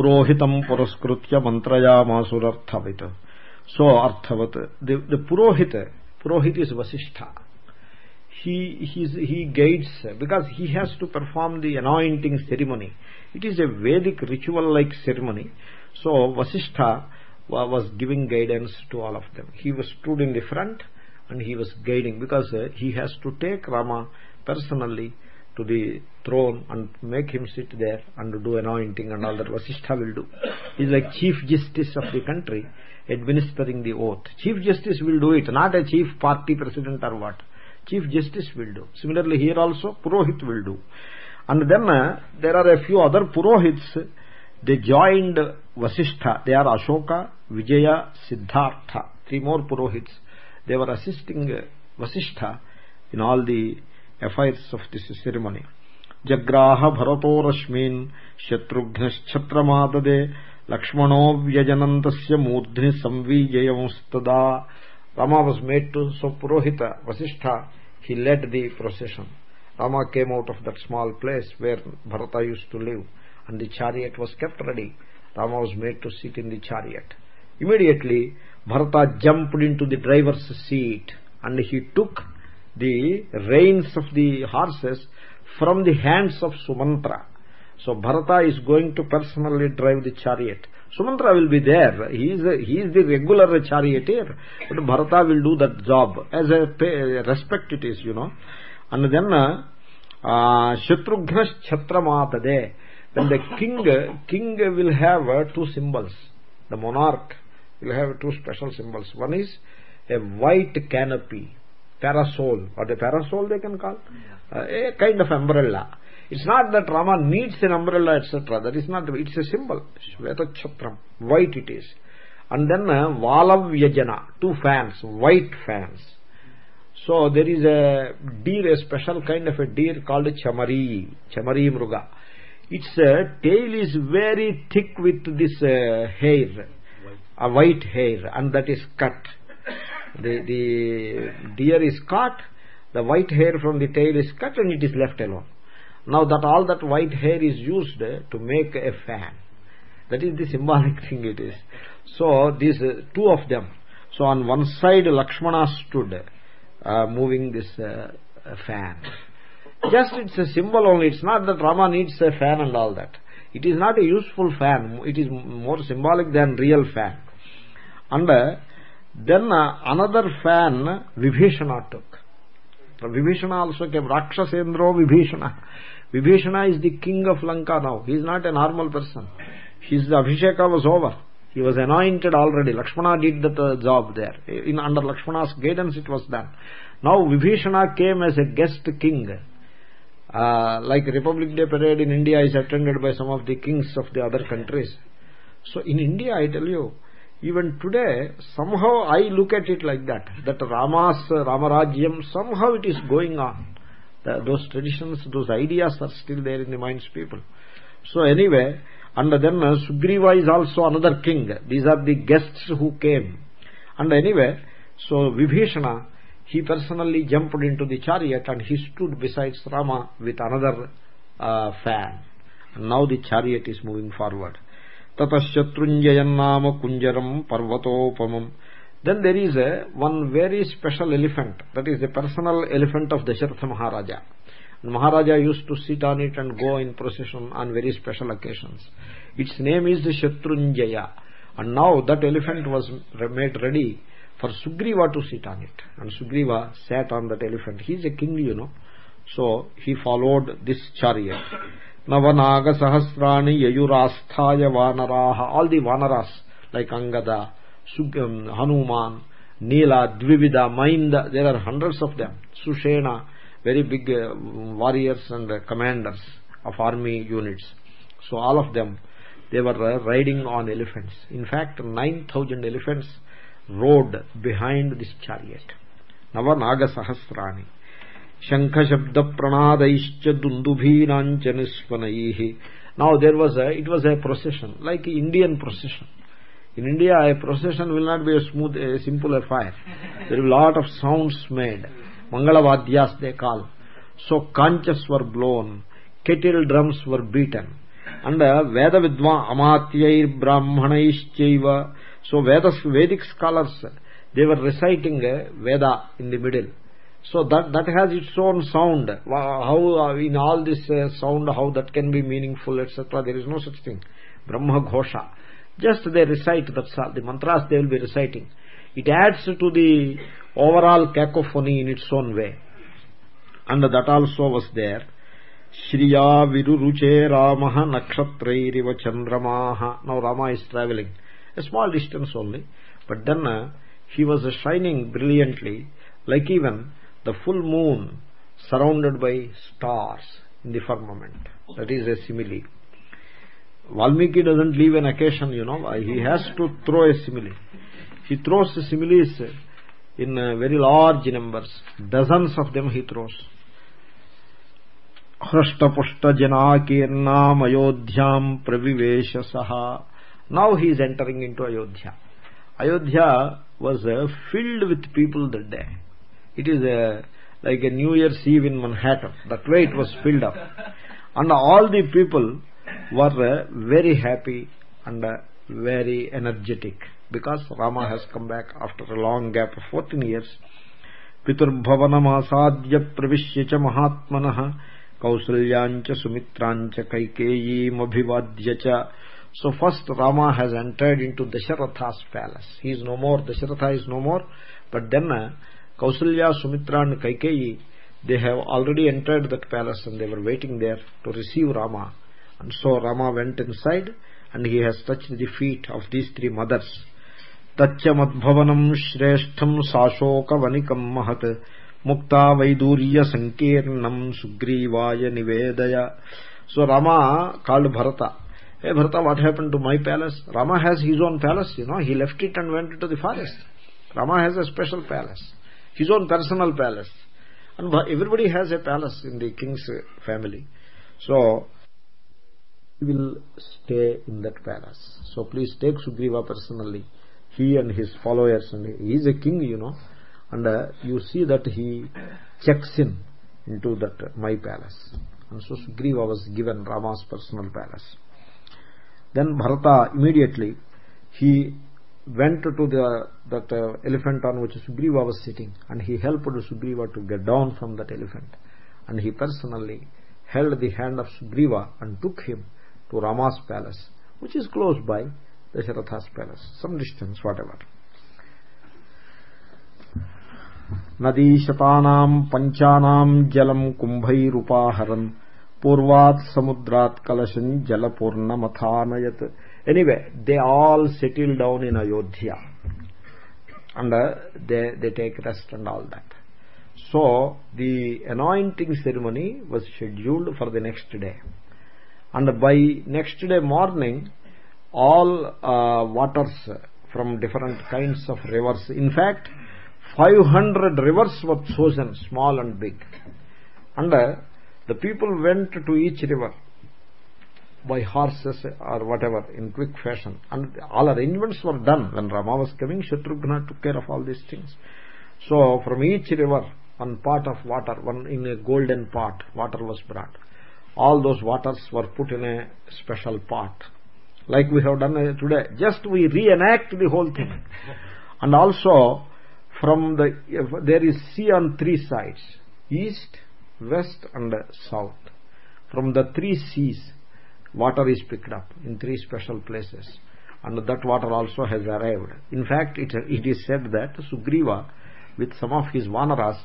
purohitam puraskritya mantrayamasurarthavit so arthavat the, the purohit purohit is vasishtha he he he guides because he has to perform the anointing ceremony. It is a vedic ritual like ceremony. So vasishtha was giving guidance to all of them. He was stood in the front and he was guiding because uh, he has to take rama personally to the throne and make him sit there and do anointing and all that vasishtha will do. He is like chief justice of the country administering the oath. Chief justice will do it not a chief party president or what. Chief justice will do. Similarly here also purohit will do. And then uh, there are a few other purohits. They joined vasishtha. They are ashoka vijaya siddhartha. Three more purohits. They were assisting uh, vasishtha in all the affairs of this ceremony. Jagraha bharato rashmin shatrughnashchatramadade lakshmano vyajanantasya murdhni samvijayamstada rama was made to so purohita vasishtha. He led the procession. Rama came out of that small place where bharata used to live and the chariot was kept ready. Rama was made to sit in the chariot. Immediately bharata jumped into the driver's seat and he took the reins of the horses from the hands of Sumantra. So Bharata is going to personally drive the chariot. Sumantra will be there. He is, a, he is the regular charioteer. But Bharata will do that job. As a respect it is, you know. And then, uh, Shatrughna Chhatramatade. Then the king, king will have uh, two symbols. The monarch will have two special symbols. One is a white canopy, parasol, or the parasol they can call, uh, a kind of umbrella. It's not that Rama needs an umbrella, etc. That is not, it's a symbol. Shvetachatram, white it is. And then uh, Valavyajana, two fans, white fans. So there is a deer, a special kind of a deer called Chamari, Chamari Mruga. its uh, tail is very thick with this uh, hair. A white hair. And that is cut the the deer is caught the white hair from the tail is cut and it is left alone. Now that all that white hair is used to make a fan that is the symbolic thing it is. So these uh, two of them so on one side lakshmana stood uh, moving this uh, fan. Just it's a symbol only it's not that rama needs a fan and all that. It is not a useful fan it is more symbolic than real fan. And uh, then uh, another fan vibhishana took. Vibhishana also came. Rakshasendro vibhishana. Vibhishana is the king of lanka now. He is not a normal person. His abhisheka was over. He was anointed already. Lakshmana did the uh, job there. In under lakshmana's guidance it was done. Now vibhishana came as a guest king. Uh, like republic day parade in india is attended by some of the kings of the other countries. So in india i tell you even today somehow i look at it like that. That rama's ramarajyam somehow it is going on. The, those traditions those ideas are still there in the minds of people. So anyway and then uh, sugriva is also another king. These are the guests who came. And anyway so vibhishana he personally jumped into the chariot and he stood beside rama with another uh, fan. And now the chariot is moving forward special elephant that is the personal elephant of Dasharatha Maharaja and Maharaja used to sit on it and go in procession on very special occasions its name is the Shatrunjaya and now that elephant was made ready for Sugriva to sit on it and Sugriva sat on that elephant he is a king you know so he followed this chariot navanaga sahasrani yayurasthaya vanaraha. All the vanaras like angada sugam hanuman neela dvivida mainda there are hundreds of them. Sushena very big uh, warriors and uh, commanders of army units. So all of them they were uh, riding on elephants. In fact 9000 elephants rode behind this chariot. Navanaga sahasrani శంఖశబ్దప్రణాదైశ్చ దుందుభీనాంచ నిస్వనై. Now there was it was a procession like Indian procession in India a procession will not be smooth simple affair there lot of sounds made మంగళవాద్యాస్ they call so conches were blown kettle drums were beaten and వేద విద్వా అమాత్యైర్ బ్రాహ్మణైశ్చైవ so Veda Vedic scholars they were reciting Veda in the middle so that that has its own sound. How uh, in all this uh, sound how that can be meaningful etc there is no such thing. Brahma ghosha. Just they recite that's all. The mantras they will be reciting. It adds to the overall cacophony in its own way. And that also was there. Shriya viruruche ramah nakshatrairiva chandramaha. Now rama is traveling. A small distance only. But then uh, he was shining brilliantly like even the full moon surrounded by stars in the firmament that is a simile. Valmiki doesn't leave an occasion you know he has to throw a simile. He throws similes in very large numbers. Dozens of them he throws. Janakirnam ayodhyam pravivesha saha. Now he is entering into ayodhya. Ayodhya was uh, filled with people that day it is a, like a new year's eve in manhattan. That way it was filled up. And all the people were uh, very happy and uh, very energetic. Because rama has come back after a long gap of 14 years. పితుర్భవనమాసాద్య ప్రవిశ్య చ మహాత్మన కౌసల్యాంచ సుమిత్రాంచ కైకేయీమభివాద్య చ so first Rama has entered into Dasharatha's palace he is no more Dasharatha is no more but then Kausalya, Sumitra and Kaikeyi, they have already entered that palace and they were waiting there to receive Rama. And so Rama went inside and he has touched the feet of these three mothers. Taccha madbhavanam shreshtham sashoka vanikam mahat mukta vaidurya sankirnam sugrivaya nivedaya. So Rama called Bharata. Hey Bharata, what happened to my palace? Rama has his own palace, you know. He left it and went into the forest. Rama has a special palace his own personal palace. And everybody has a palace in the king's family. So he will stay in that palace. So please take sugriva personally. He and his followers and he is a king you know. And uh, you see that he checks in into that uh, my palace. And so sugriva was given rama's personal palace. Then bharata immediately he went to the that uh, elephant on which Sugriva was sitting and he helped Sugriva to get down from that elephant. And he personally held the hand of Sugriva and took him to Rama's palace which is close by Dasharatha's palace some distance whatever. नदीशतानाम् पञ्चानाम् जलम् कुम्भैरुपाहरन् पूर्वात् समुद्रात् कलशम् जलपूर्णमथानयत् anyway they all settle down in ayodhya. And uh, they they take rest and all that. So the anointing ceremony was scheduled for the next day. And by next day morning all uh, waters from different kinds of rivers in fact 500 rivers were chosen small and big. And uh, the people went to each river by horses or whatever in quick fashion. And all arrangements were done when rama was coming. Shatrughna took care of all these things. So from each river one pot of water one in a golden pot water was brought. All those waters were put in a special pot. Like we have done uh, today just we reenact the whole thing. And also from the there is sea on three sides east west and south. From the three seas water is picked up in three special places and that water also has arrived. In fact it, it is said that sugriva with some of his vanaras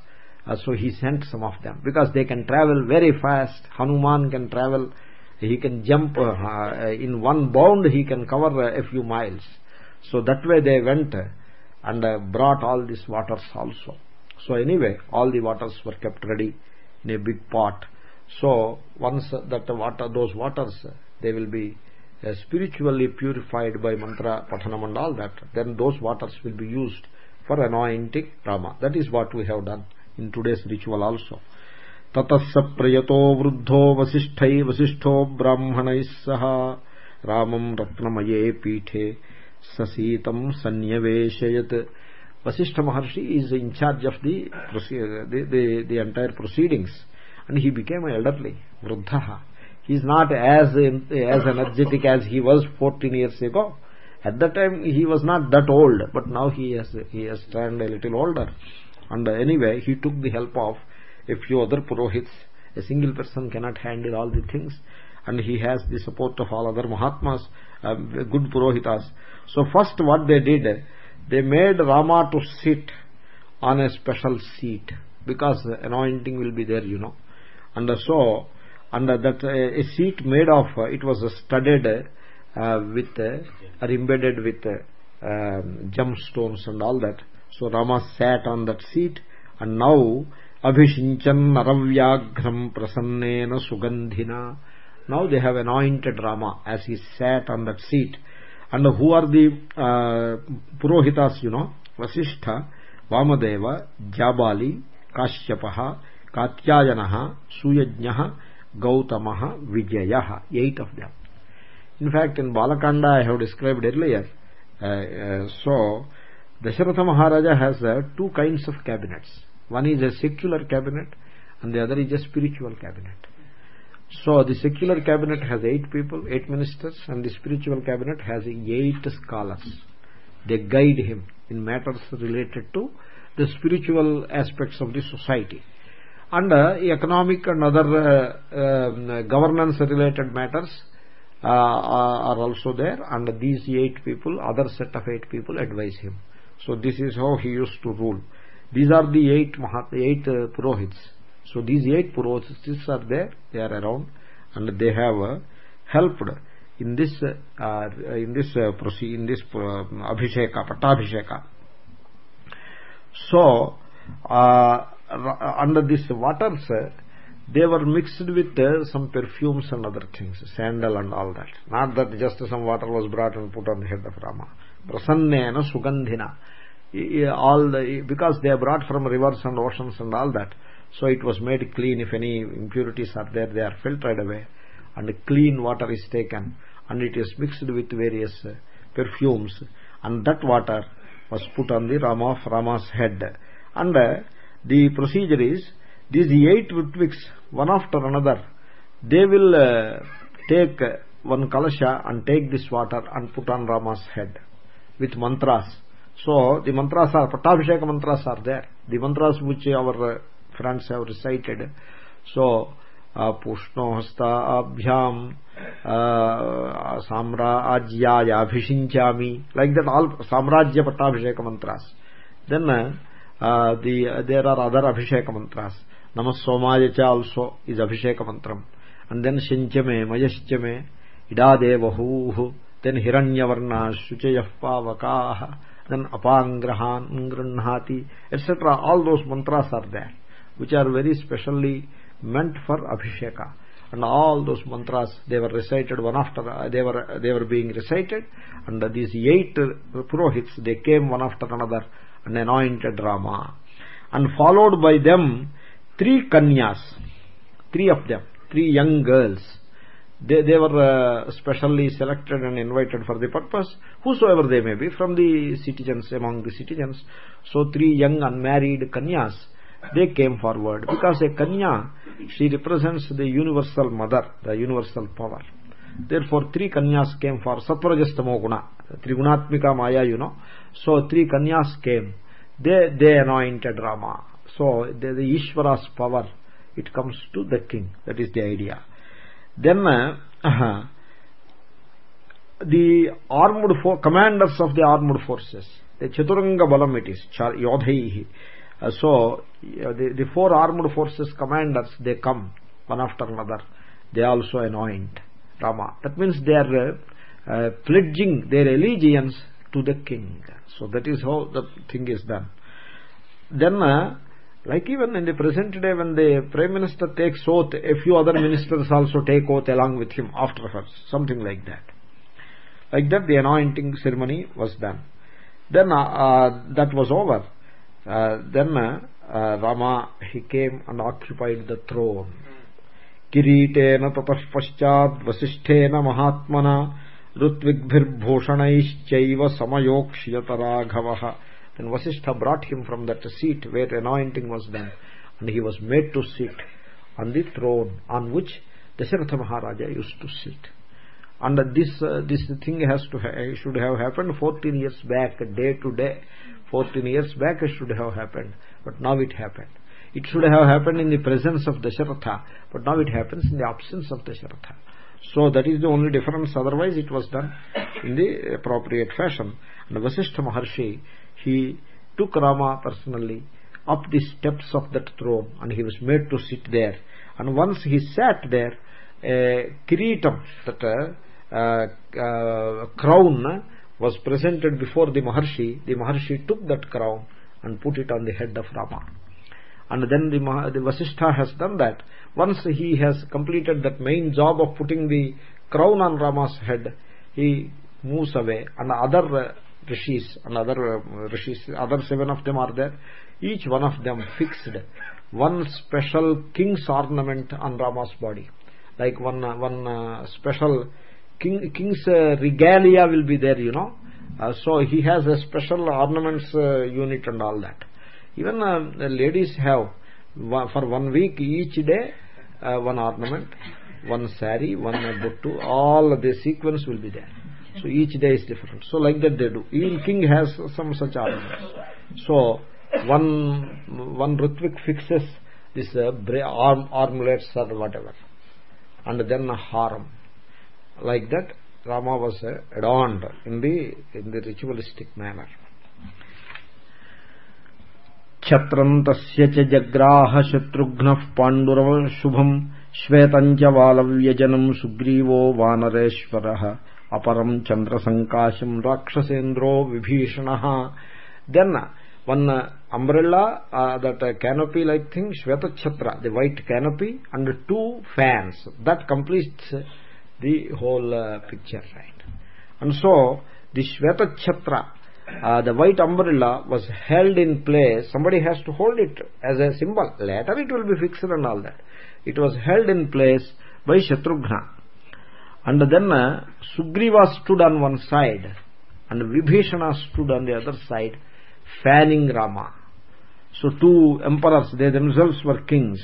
uh, so he sent some of them. Because they can travel very fast hanuman can travel he can jump uh, uh, in one bound he can cover a few miles. So that way they went and uh, brought all these waters also. So anyway all the waters were kept ready in a big pot so once that water those waters they will be uh, spiritually purified by mantra pathanam and all that then those waters will be used for anointing rama that is what we have done in today's ritual also ततः प्रयतो वृद्धो वसिष्ठै वसिष्ठो ब्राह्मणैः सह रामम् रत्नमये पीठे Sasitam Sanyaveshayat. Vasishtha Maharshi is in charge of the, the, the, the entire proceedings and he became elderly, Vruddha. He is not as, as energetic as he was 14 years ago. At that time he was not that old but now he has, he has turned a little older. And anyway he took the help of a few other purohits. A single person cannot handle all the things and he has the support of all other Mahatmas, uh, good purohitas so first what they did they made rama to sit on a special seat because anointing will be there you know and so and that uh, a seat made of uh, it was studded uh, with or embedded with um, gemstones and all that. So rama sat on that seat and now abhishinchan naravyagram prasannena sugandhina. Now they have anointed rama as he sat on that seat. And who are the uh, purohitas you know? Vasishtha vamadeva jabali kashyapah katyayanaha suyajnah gautamah vijayah eight of them in fact in balakanda i have described earlier uh, uh, so dasharatha maharaja has uh, two kinds of cabinets one is a secular cabinet and the other is a spiritual cabinet so the secular cabinet has eight people, eight ministers, and the spiritual cabinet has eight scholars. They guide him in matters related to the spiritual aspects of the society. And uh, economic and other uh, uh, governance related matters uh, are also there. And these eight people, other set of eight people advise him. So this is how he used to rule. These are the eight, eight uh, Purohits. So these eight purohitas are there. They are around. And they have uh, helped in this uh, in this uh, in this uh, abhisheka pattabhisheka. So uh, under this waters they were mixed with uh, some perfumes and other things sandal and all that. Not that just some water was brought and put on the head of rama. Prasannena sugandhina. All the because they are brought from rivers and oceans and all that so it was made clean. If any impurities are there they are filtered away and clean water is taken. And it is mixed with various uh, perfumes. And that water was put on the Rama of Rama's head. And uh, the procedure is these eight Ritviks one after another they will uh, take uh, one kalasha and take this water and put on Rama's head with mantras. So the mantras are Pattabhisheka mantras are there. The mantras which our uh, friends have recited. So uh, pushnohastabhyam samrajyayabhishinchami like that all samrajya pattabhisheka mantras. Then uh, the there are other abhisheka mantras namas somaya cha also is abhisheka mantram and then shinchame mayaschame idadevahu then hiranyavarna shuchayah pavakah then apangrahan ngranhati etc all those mantras are there which are very specially meant for abhisheka and all those mantras they were recited one after they were they were being recited and these eight purohits they came one after another and anointed rama and followed by them three kanyas three of them three young girls. They, they were uh, specially selected and invited for the purpose. Whosoever they may be from the citizens among the citizens. So three young unmarried kanyas they came forward. Because a kanya she represents the universal mother the universal power. Therefore three kanyas came for sattvarajastamo guna trigunatmika maya you know so three kanyas came. They they anointed rama. So the, the ishvara's power it comes to the king. That is the idea. Then uh, the armed for, commanders of the armed forces the chaturanga balam it is yodhaihi. Uh, so the, the four armed forces commanders they come one after another. They also anoint rama. That means they are uh, uh, pledging their allegiance to the king so that is how the thing is done. Then uh, like even in the present day when the prime minister takes oath a few other ministers also take oath along with him after her something like that. Like that the anointing ceremony was done. Then uh, uh, that was over. Uh, then uh, uh, rama he came and occupied the throne. Hmm. Kiritena tatah paschat mahatmana ऋत्विग्भिर्भूषणैश्चैव समयोक्ष्यत राघवः then Vasishtha brought him from that seat where anointing was done and he was made to sit on the throne on which Dasharatha Maharaja used to sit and this uh, this thing has to ha should have happened 14 years back day to day 14 years back it should have happened but now it happened it should have happened in the presence of Dasharatha but now it happens in the absence of Dasharatha so that is the only difference otherwise it was done in the appropriate fashion and Vasishtha Maharshi he took Rama personally up the steps of that throne and he was made to sit there and once he sat there a kiritam that uh, uh, crown was presented before the Maharshi, the Maharshi took that crown and put it on the head of Rama. And then the, Vasishtha has done that. Once he has completed that main job of putting the crown on Rama's head, he moves away and other uh, rishis and other uh, rishis, other seven of them are there. Each one of them fixed one special king's ornament on Rama's body. Like one, uh, one special king, king's regalia will be there you know uh, so he has a special ornaments uh, unit and all that even uh, ladies have for one week each day uh, one ornament one sari one buttu all the sequence will be there. So each day is different. So like that they do. Even king has some such ornaments. So one one ritvik fixes this uh, arm armlets or whatever. And then a haram. Like that Rama was uh, adorned in the in the ritualistic manner क्षत्रम् तस्य च जग्राह शत्रुघ्नः पाण्डुरवशुभम् श्वेतम् च वालव्यजनम् सुग्रीवो वानरेश्वरः अपरम् चन्द्रसङ्काशम् राक्षसेन्द्रो विभीषणः then one umbrella uh, that uh, canopy like thing shvetachhatra the white canopy and two fans that completes the whole uh, picture right and so the shvetachhatra uh, the white umbrella was held in place somebody has to hold it as a symbol later it will be fixed and all that it was held in place by shatrughna and then uh, Sugriva stood on one side and Vibhishana stood on the other side fanning Rama. So two emperors, they themselves were kings.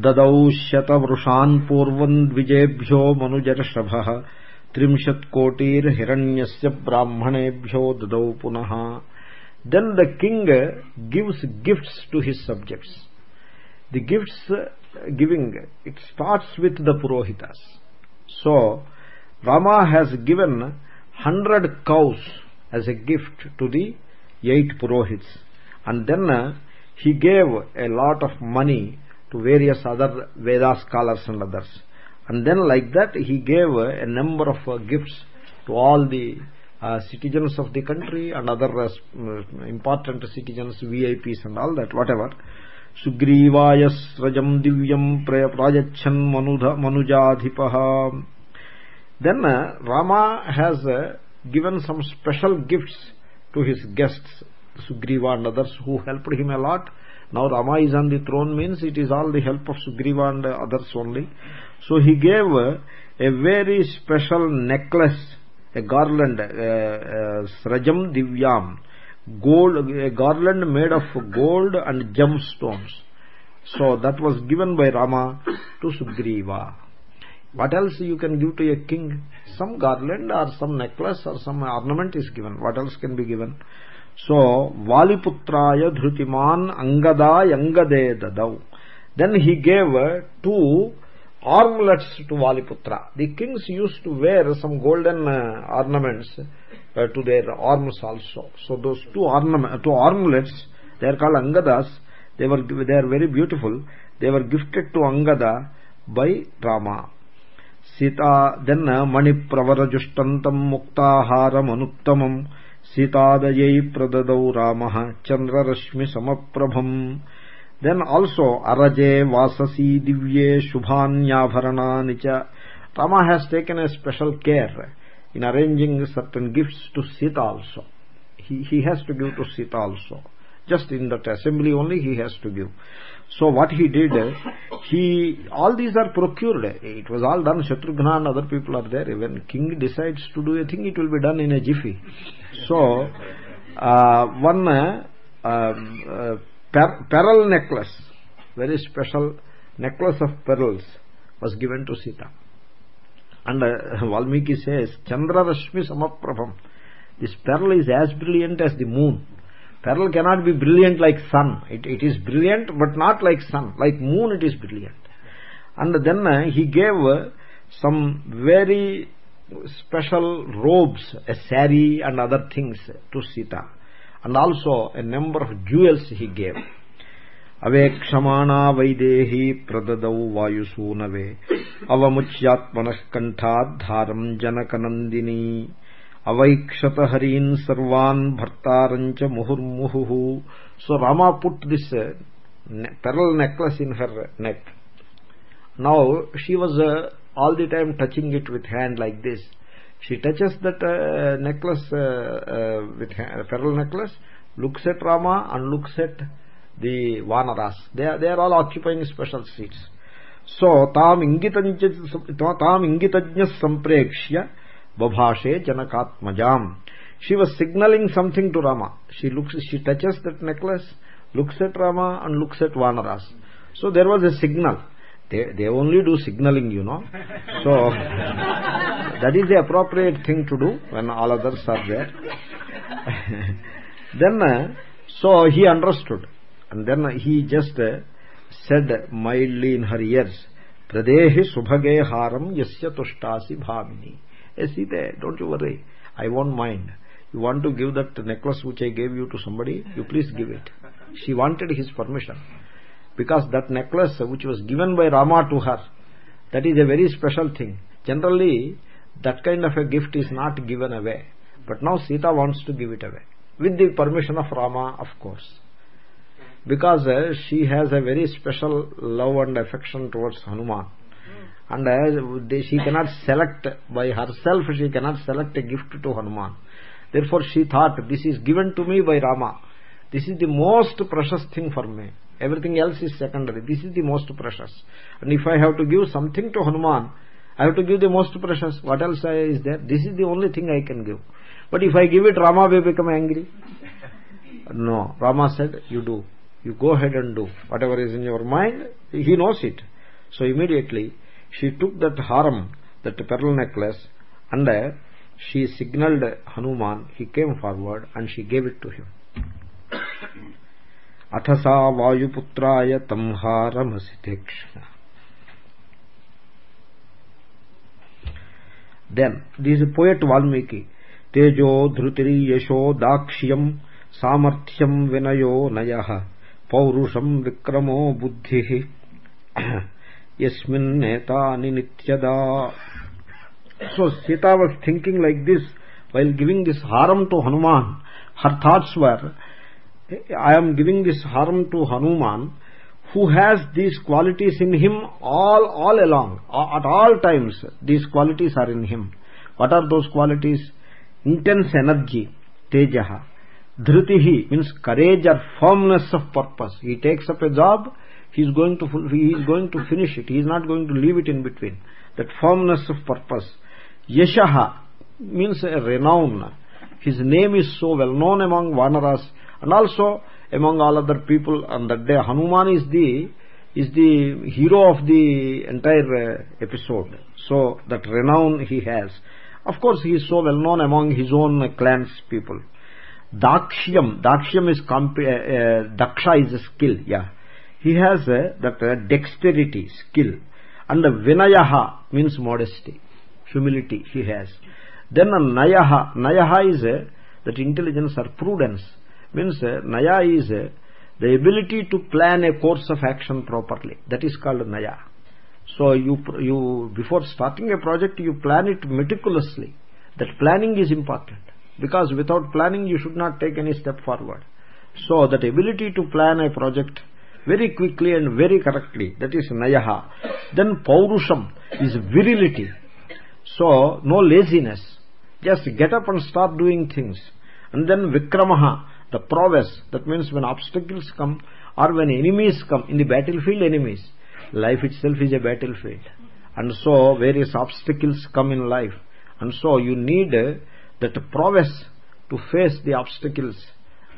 ददौ शतवृषान् पूर्वम् द्विजेभ्यो मनुजर्षभः giving it starts with the purohitas so rama has given 100 cows as a gift to the eight purohits and then uh, he gave a lot of money to various other Veda scholars and others. And then like that he gave a number of uh, gifts to all the uh, citizens of the country and other uh, important citizens, VIPs and all that, whatever. Sugrivaaya srajam divyam manujadhipaha. Then uh, Rama has uh, given some special gifts to his guests Sugriva and others who helped him a lot. Now Rama is on the throne means it is all the help of Sugriva and others only. So he gave a very special necklace, a garland, uh, uh, Srajam Divyam, gold, a garland made of gold and gemstones. So that was given by Rama to Sugriva. What else you can give to a king? Some garland or some necklace or some ornament is given. What else can be given? So, Valiputraya Dhrutiman Angada Yangade Dadau. Then he gave two armlets to Valiputra. The kings used to wear some golden uh, ornaments uh, to their arms also. So those two, ornament, two armlets, they are called Angadas. They were they are very beautiful. They were gifted to Angada by Rama. Sita then Mani Pravarajushtantam Muktaharam Anuttamam सीतादयै care in arranging certain gifts to sita also he he has to give to sita also just in that assembly only he has to give so what he did he all these are procured it was all done shatrughna and other people are there when king decides to do a thing it will be done in a jiffy so uh, one uh, uh, pearl necklace very special necklace of pearls was given to sita. And valmiki says chandra rashmi samaprabham. This pearl is as brilliant as the moon. Pearl cannot be brilliant like sun. It, it is brilliant but not like sun. Like moon it is brilliant. And then he gave some very special robes a sari and other things to sita and also a number of jewels he gave అవేక్షమాణా Vaidehi ప్రదదౌ వాయుసూనవే అవముచ్యాత్మనః కంఠాద్ధారం జనకనందినీ avaikshat harin sarvan bhartarancha muhurmuhu so rama put this uh, pearl necklace in her neck now she was uh, all the time touching it with hand like this. She touches that uh, necklace uh, uh, with hand, pearl necklace looks at rama and looks at the vanaras they are, they are all occupying special seats. So tam ingitanja tam ingitajnya samprekshya babhashe janakatmajam. She was signaling something to rama. She looks she touches that necklace looks at rama and looks at vanaras so there was a signal they they only do signaling you know so that is the appropriate thing to do when all others are there then uh, so he understood and then he just uh, said mildly in her ears pradehi subhage haram yasya tushtasi bhamini Hey Sita, don't you worry. I won't mind. You want to give that necklace which I gave you to somebody, you please give it. She wanted his permission. Because that necklace which was given by Rama to her, that is a very special thing. Generally, that kind of a gift is not given away. But now Sita wants to give it away. With the permission of Rama, of course. Because uh, she has a very special love and affection towards Hanuman and uh, she cannot select by herself she cannot select a gift to hanuman therefore she thought this is given to me by rama this is the most precious thing for me everything else is secondary this is the most precious and if i have to give something to hanuman I have to give the most precious. What else is there? This is the only thing I can give. But if I give it, Rama will become angry. No. Rama said, you do. You go ahead and do. Whatever is in your mind, he knows it. So immediately, she took that haram, that pearl necklace, and uh, she signaled Hanuman. He came forward and she gave it to him. अथ सा वायुपुत्राय तंहारमसि तीक्षण। Then this poet Valmiki तेजो धृतिरी यशो दाक्ष्यम सामर्थ्यम विनयो नय पौरुषम विक्रमो बुद्धि यस्मिन्नेता नित्यदा so, sita was thinking like this while giving this haram to hanuman. Her thoughts were i am giving this haram to hanuman who has these qualities in him all all along. At all times these qualities are in him. What are those qualities? Intense energy tejaha. Dhritihi means courage or firmness of purpose. He takes up a job he is going to he is going to finish it. He is not going to leave it in between. That firmness of purpose. Yashaha means a renown. His name is so well known among vanaras and also among all other people on that day hanuman is the is the hero of the entire uh, episode. So that renown he has. Of course he is so well known among his own uh, clans people. Dakshyam dakshyam is uh, uh, daksha is a skill yeah. He has uh, that uh, dexterity skill. And vinayaha means modesty humility he has. Then nayaha nayaha is uh, that intelligence or prudence means uh, naya is uh, the ability to plan a course of action properly. That is called naya. So you you before starting a project you plan it meticulously. That planning is important. Because without planning you should not take any step forward. So that ability to plan a project very quickly and very correctly that is nayaha then paurusham is virility. So no laziness. Just get up and start doing things. And then vikramaha the prowess. That means when obstacles come or when enemies come in the battlefield enemies life itself is a battlefield. And so various obstacles come in life. And so you need that prowess to face the obstacles.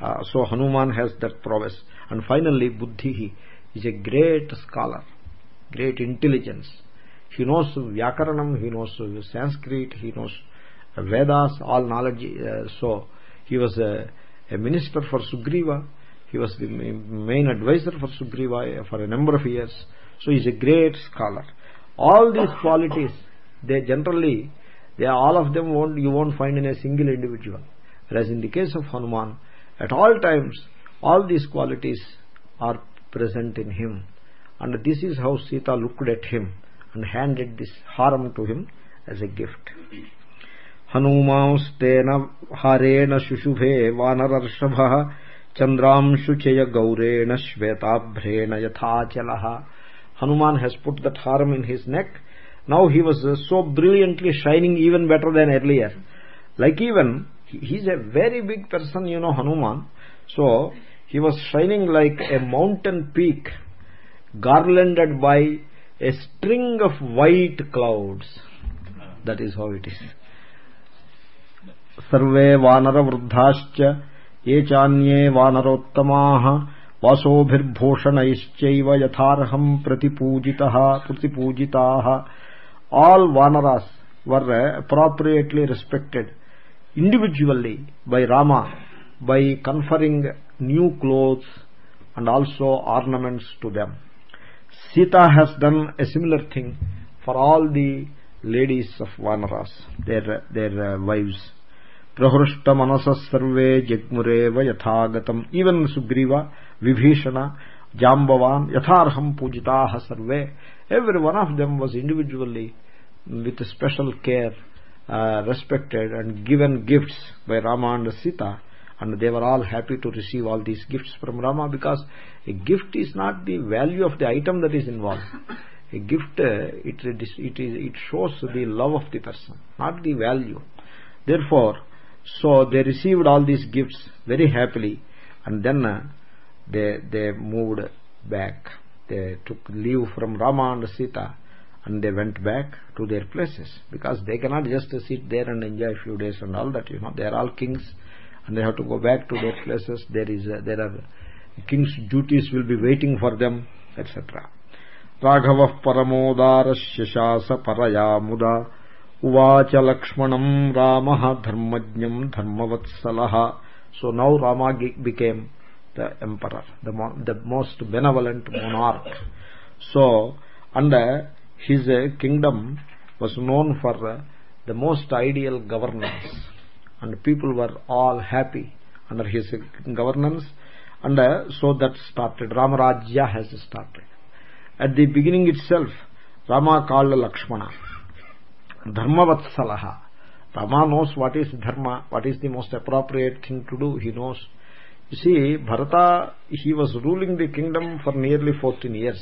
Uh, so hanuman has that prowess. And finally buddhi is a great scholar great intelligence. He knows vyakaranam he knows sanskrit he knows vedas all knowledge uh, so he was a a minister for Sugriva. He was the main advisor for Sugriva for a number of years. So he is a great scholar. All these qualities, they generally, they all of them won't, you won't find in a single individual. Whereas in the case of Hanuman, at all times, all these qualities are present in him. And this is how Sita looked at him and handed this haram to him as a gift. हनूमांस्तेन हारेण शुशुभे वानरर्षभः चन्द्रांशुचय गौरेण श्वेताभ्रेण यथाचलः Hanuman has put that harm in his neck. Now he was uh, so brilliantly shining even better than earlier. Like even, he is a very big person, you know, Hanuman. So, he was shining like a mountain peak garlanded by a string of white clouds. That is how it is. सर्वे वानर वृद्धाश्च ये चान्ये वानरोत्तमाः, वसोभिर्भूषणैश्चैव यथार्हम् प्रतिपूजितः, प्रतिपूजिताः। All vanaras were appropriately respected individually by Rama by conferring new clothes and also ornaments to them. Sita has done a similar thing for all the ladies of vanaras, their their uh, wives. प्रहृष्ट मनस सर्वे जग्मुरेव यथागतम even Sugriva Vibhishana Jambavan यथारहम पूजिता सर्वे every one of them was individually with special care uh, respected and given gifts by Rama Sita and they were all happy to receive all these gifts from Rama because a gift is not the value of the item that is involved a gift uh, it, it, is, it shows the love of the person not the value therefore so they received all these gifts very happily and then uh, they they moved back they took leave from rama and sita and they went back to their places because they cannot just sit there and enjoy a few days and all that you know they are all kings and they have to go back to their places there is a, there are king's duties will be waiting for them etc राघवः परमोदारस्य शासपरया मुदा उवाच लक्ष्मणम् रामः धर्मज्ञम् धर्मवत्सलः so now rama became the emperor the, the most benevolent monarch so and uh, his uh, kingdom was known for uh, the most ideal governance and people were all happy under his governance and so that started ramarajya has started at the beginning itself rama called lakshmana dharmavatsalaha rama knows what is dharma what is the most appropriate thing to do he knows. You see bharata he was ruling the kingdom for nearly 14 years.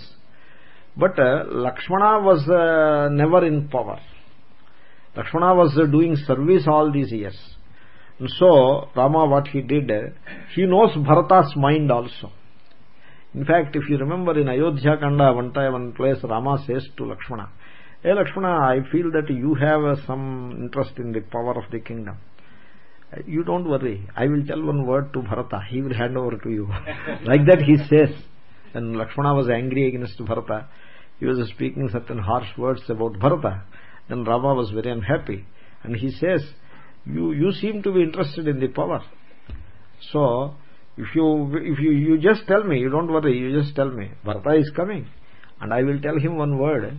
But uh, lakshmana was uh, never in power. Lakshmana was uh, doing service all these years. And so rama what he did he knows bharata's mind also. In fact, if you remember in Ayodhya Kanda, one time, one place, Rama says to Lakshmana, Hey Lakshmana, I feel that you have uh, some interest in the power of the kingdom. Uh, you don't worry. I will tell one word to Bharata. He will hand over to you. like that he says. And Lakshmana was angry against Bharata. He was speaking certain harsh words about Bharata. Then Rama was very unhappy. And he says, you, you seem to be interested in the power. So, if you if you you just tell me you don't worry you just tell me bharata is coming and i will tell him one word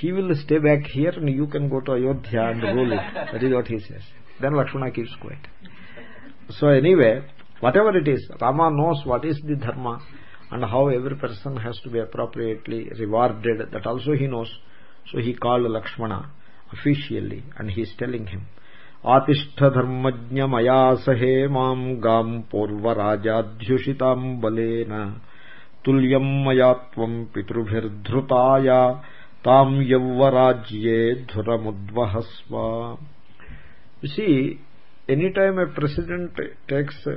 he will stay back here and you can go to ayodhya and rule it that is what he says then lakshmana keeps quiet so anyway whatever it is rama knows what is the dharma and how every person has to be appropriately rewarded that also he knows so he called lakshmana officially and he is telling him आतिष्ठधर्मज्ञमया सहे माम् गाम् पूर्वराजाध्युषिताम् बलेन तुल्यम् मया त्वम् पितृभिर्धृताया tam yavarajye dhuramudvaha sva you see anytime a president takes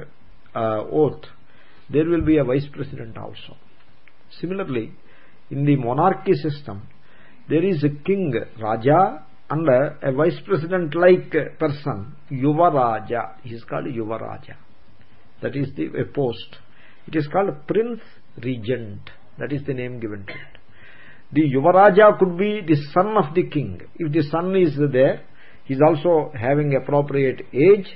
oath there will be a vice president also. Similarly in the monarchy system there is a king raja and a vice president like person yuvaraja. He called yuvaraja. That is the a post. It is called prince regent that is the name given to it the yuvaraja could be the son of the king. If the son is there he is also having appropriate age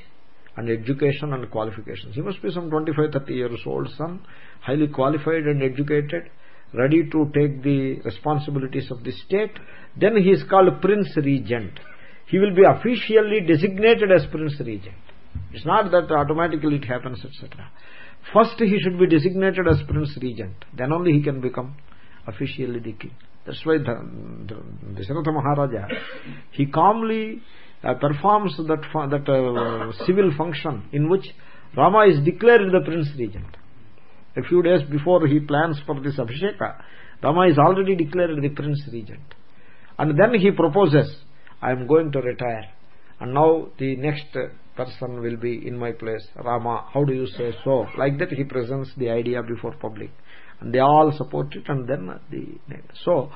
and education and qualifications. He must be some 25 30 years old son highly qualified and educated ready to take the responsibilities of the state. Then he is called prince regent. He will be officially designated as prince regent. It's not that automatically it happens etc first he should be designated as prince regent. Then only he can become officially the king. That's why Dasharatha Maharaja he calmly uh, performs that that uh, civil function in which Rama is declared the prince regent. A few days before he plans for this abhisheka rama is already declared the prince regent. And then he proposes i am going to retire. And now the next person will be in my place rama. How do you say so? Like that he presents the idea before public and they all support it and then the so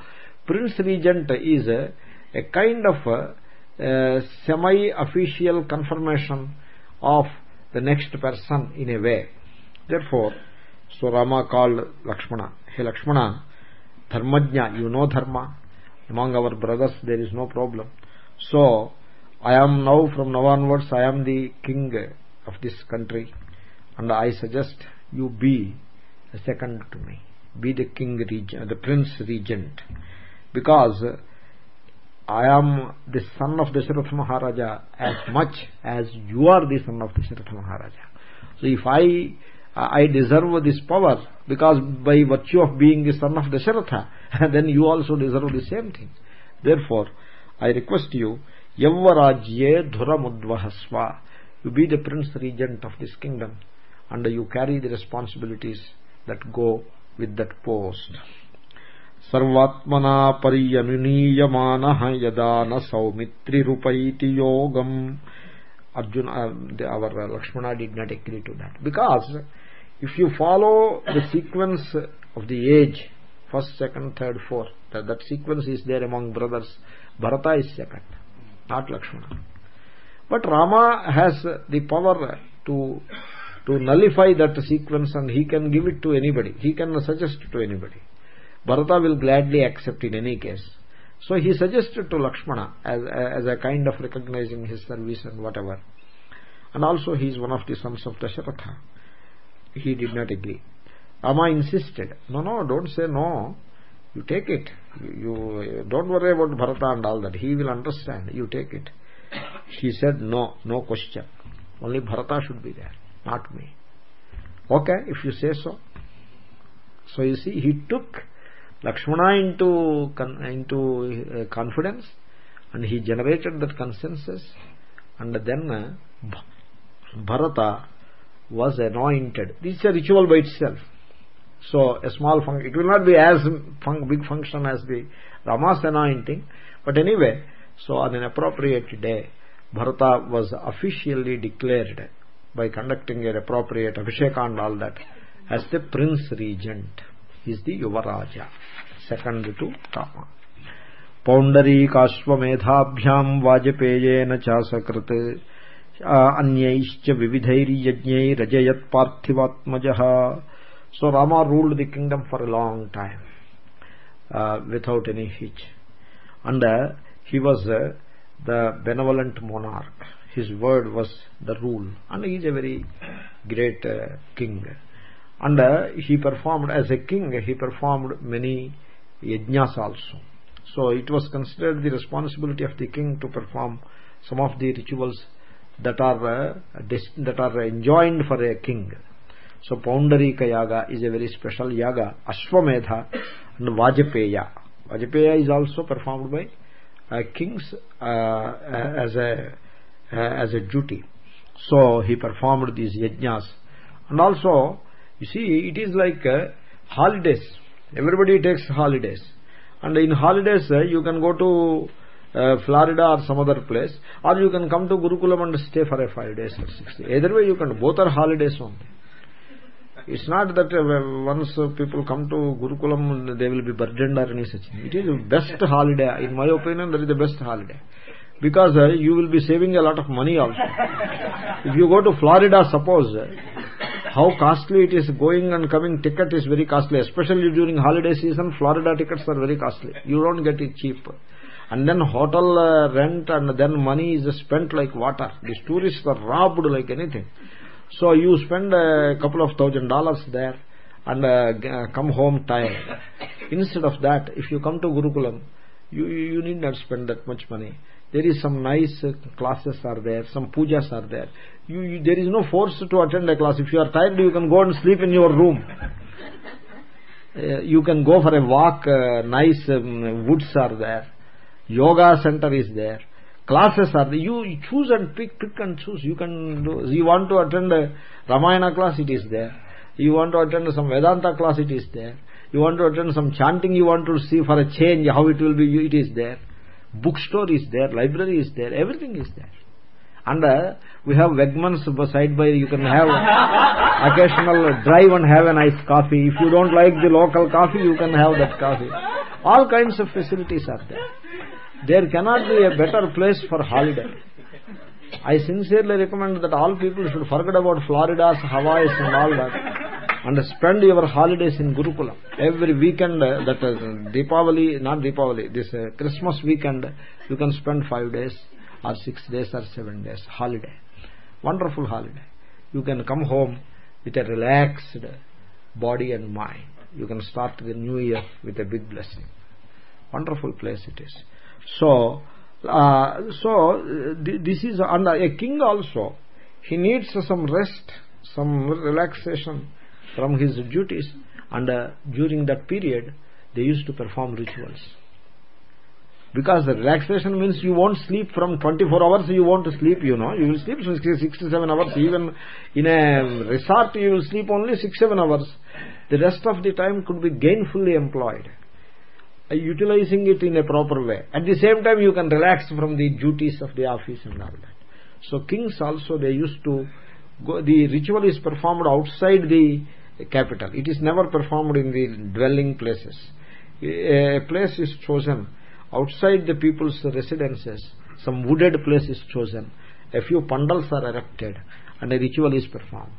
prince regent is a, a kind of a, a semi official confirmation of the next person in a way therefore so Rama called Lakshmana, Hey Lakshmana, Dharmajna, you know Dharma. Among our brothers there is no problem. So, I am now, from now onwards, I am the king of this country. And I suggest you be second to me. Be the king regent, uh, the prince regent. Because I am the son of Dasharatha Maharaja as much as you are the son of Dasharatha Maharaja. So if I uh, I deserve this power because by virtue of being the son of Dasharatha, then you also deserve the same thing. Therefore, I request you, Yavvarajye Dhuramudvahasva. You be the prince regent of this kingdom and you carry the responsibilities that go with that post. सर्वात्मना पर्यनुनीयमानः यदा न सौमित्रिरुपैति योगम् Arjuna, uh, our Lakshmana did not agree to that because if you follow the sequence of the age first second third fourth that, that sequence is there among brothers bharata is second not lakshmana but rama has the power to to nullify that sequence and he can give it to anybody. He can suggest to anybody. Bharata will gladly accept in any case. So he suggested to lakshmana as, as a kind of recognizing his service and whatever. And also he is one of the sons of dasharatha. He did not agree. Rama insisted no no don't say no. You take it. You, you don't worry about bharata and all that. He will understand. You take it. He said no no question. Only bharata should be there not me. Okay if you say so. So you see he took lakshmana into into uh, confidence and he generated that consensus and then uh, bharata was anointed. This is a ritual by itself. So a small function it will not be as fun big function as the rama's anointing but anyway so on an appropriate day bharata was officially declared by conducting an appropriate abhishek and all that as the prince regent he is the yuvaraja second to rama पौण्डरीकाश्वमेधाभ्याम् वाजपेयेन चासकृत् अन्यैश्च विविधैर्यज्ञैरजयत्पार्थिवात्मजः so rama ruled the kingdom for a long time uh, without any hitch and uh, he was uh, the benevolent monarch his word was the rule. And he is a very great uh, king. And uh, he performed as a king he performed many yajnas also. So it was considered the responsibility of the king to perform some of the rituals that are uh, that are enjoined for a king. So Poundarika Yaga is a very special yaga Ashwamedha and Vajapeya. Vajapeya is also performed by uh, kings uh, as a uh, as a duty so he performed these yajnas and also you see it is like uh, holidays everybody takes holidays and in holidays uh, you can go to uh, Florida or some other place or you can come to Gurukulam and stay for a five days or six days either way you can both are holidays only it's not that uh, once people come to Gurukulam they will be burdened or any such thing. It is the best holiday. In my opinion, that is the best holiday. Because uh, you will be saving a lot of money also. if you go to Florida, suppose, uh, how costly it is going and coming ticket is very costly. Especially during holiday season, Florida tickets are very costly. You don't get it cheap. And then hotel uh, rent and then money is spent like water. These tourists are robbed like anything so you spend a couple of thousand dollars there and uh, come home tired instead of that if you come to gurukulam you you need not spend that much money there is some nice uh, classes are there some pujas are there. You, you, there is no force to attend a class. If you are tired you can go and sleep in your room. Uh, you can go for a walk uh, nice um, woods are there. Yoga center is there. Classes are there. you choose and pick pick and choose. You can do you want to attend a ramayana class it is there. You want to attend some vedanta class it is there. You want to attend some chanting you want to see for a change how it will be it is there bookstore is there library is there everything is there. And uh, we have Wegmans beside by you can have occasional drive and have a nice coffee. If you don't like the local coffee you can have that coffee. All kinds of facilities are there. There cannot be a better place for holiday. I sincerely recommend that all people should forget about floridas hawaiis and all that and spend your holidays in gurukula. Every weekend uh, that is uh, deepavali not deepavali this uh, christmas weekend you can spend 5 days or 6 days or 7 days holiday. Wonderful holiday. You can come home with a relaxed body and mind. You can start the new year with a big blessing. Wonderful place it is. So uh, so this is and a king also he needs some rest some relaxation from his duties and uh, during that period they used to perform rituals. Because the relaxation means you won't sleep from 24 hours you won't sleep you know. You will sleep 6 to 7 hours. Even in a resort you will sleep only 6 7 hours. The rest of the time could be gainfully employed utilizing it in a proper way. At the same time you can relax from the duties of the office and all that. So kings also they used to go the ritual is performed outside the capital. It is never performed in the dwelling places. A place is chosen. Outside the people's residences some wooded place is chosen. A few pandals are erected and a ritual is performed.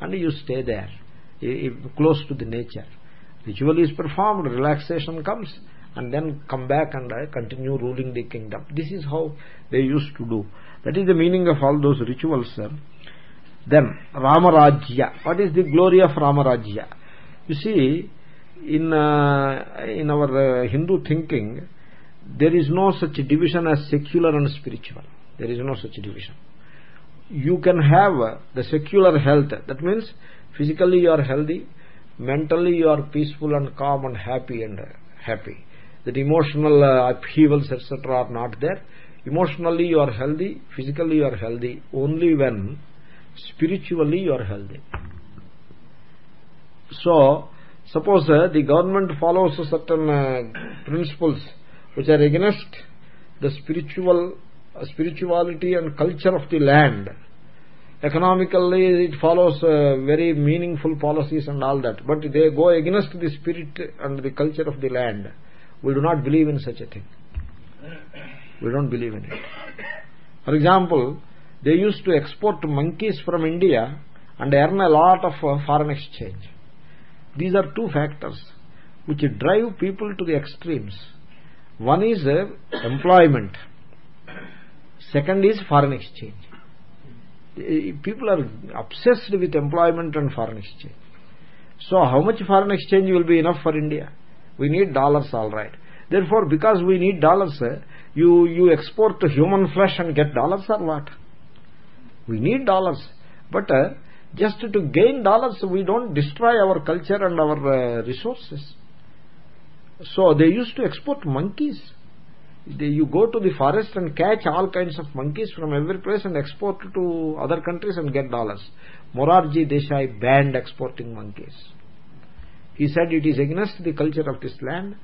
And you stay there close to the nature. Ritual is performed relaxation comes and then come back and uh, continue ruling the kingdom. This is how they used to do. That is the meaning of all those rituals sir then ramarajya. What is the glory of ramarajya? You see in uh, in our uh, hindu thinking there is no such division as secular and spiritual. There is no such division. You can have the secular health. That means physically you are healthy mentally you are peaceful and calm and happy and happy. That emotional uh, upheavals etc are not there. Emotionally you are healthy physically you are healthy. Only when spiritually you are healthy. So suppose uh, the government follows certain uh, principles which are against the spiritual uh, spirituality and culture of the land. Economically it follows uh, very meaningful policies and all that but they go against the spirit and the culture of the land. We do not believe in such a thing. We don't believe in it. For example they used to export monkeys from india and earn a lot of uh, foreign exchange. These are two factors which drive people to the extremes. One is uh, employment. Second is foreign exchange. People are obsessed with employment and foreign exchange. So how much foreign exchange will be enough for india? We need dollars all right. Therefore because we need dollars eh, you you export human flesh and get dollars or what we need dollars but uh, just to gain dollars we don't destroy our culture and our uh, resources so they used to export monkeys they, you go to the forest and catch all kinds of monkeys from every place and export to other countries and get dollars. Morarji Desai banned exporting monkeys. He said it is against the culture of this land.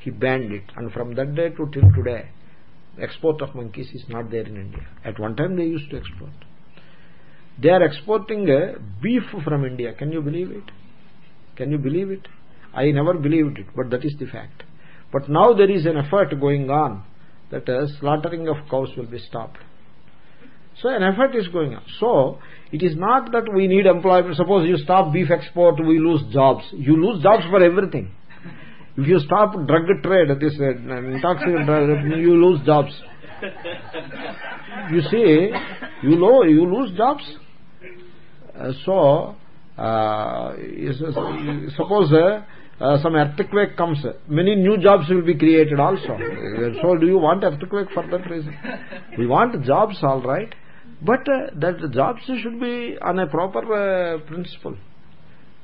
He banned it. And from that day to till today, export of monkeys is not there in India. At one time they used to export. They are exporting beef from India. Can you believe it? Can you believe it? I never believed it, but that is the fact. But now there is an effort going on that slaughtering of cows will be stopped. So an effort is going on. So it is not that we need employment. Suppose you stop beef export, we lose jobs. You lose jobs for everything. If you stop drug trade, this uh, drug, you lose jobs. You see, you know, you lose jobs. Uh, so, uh, suppose uh, some earthquake comes many new jobs will be created also. So do you want earthquake for that reason? We want jobs all right but that jobs should be on a proper principle.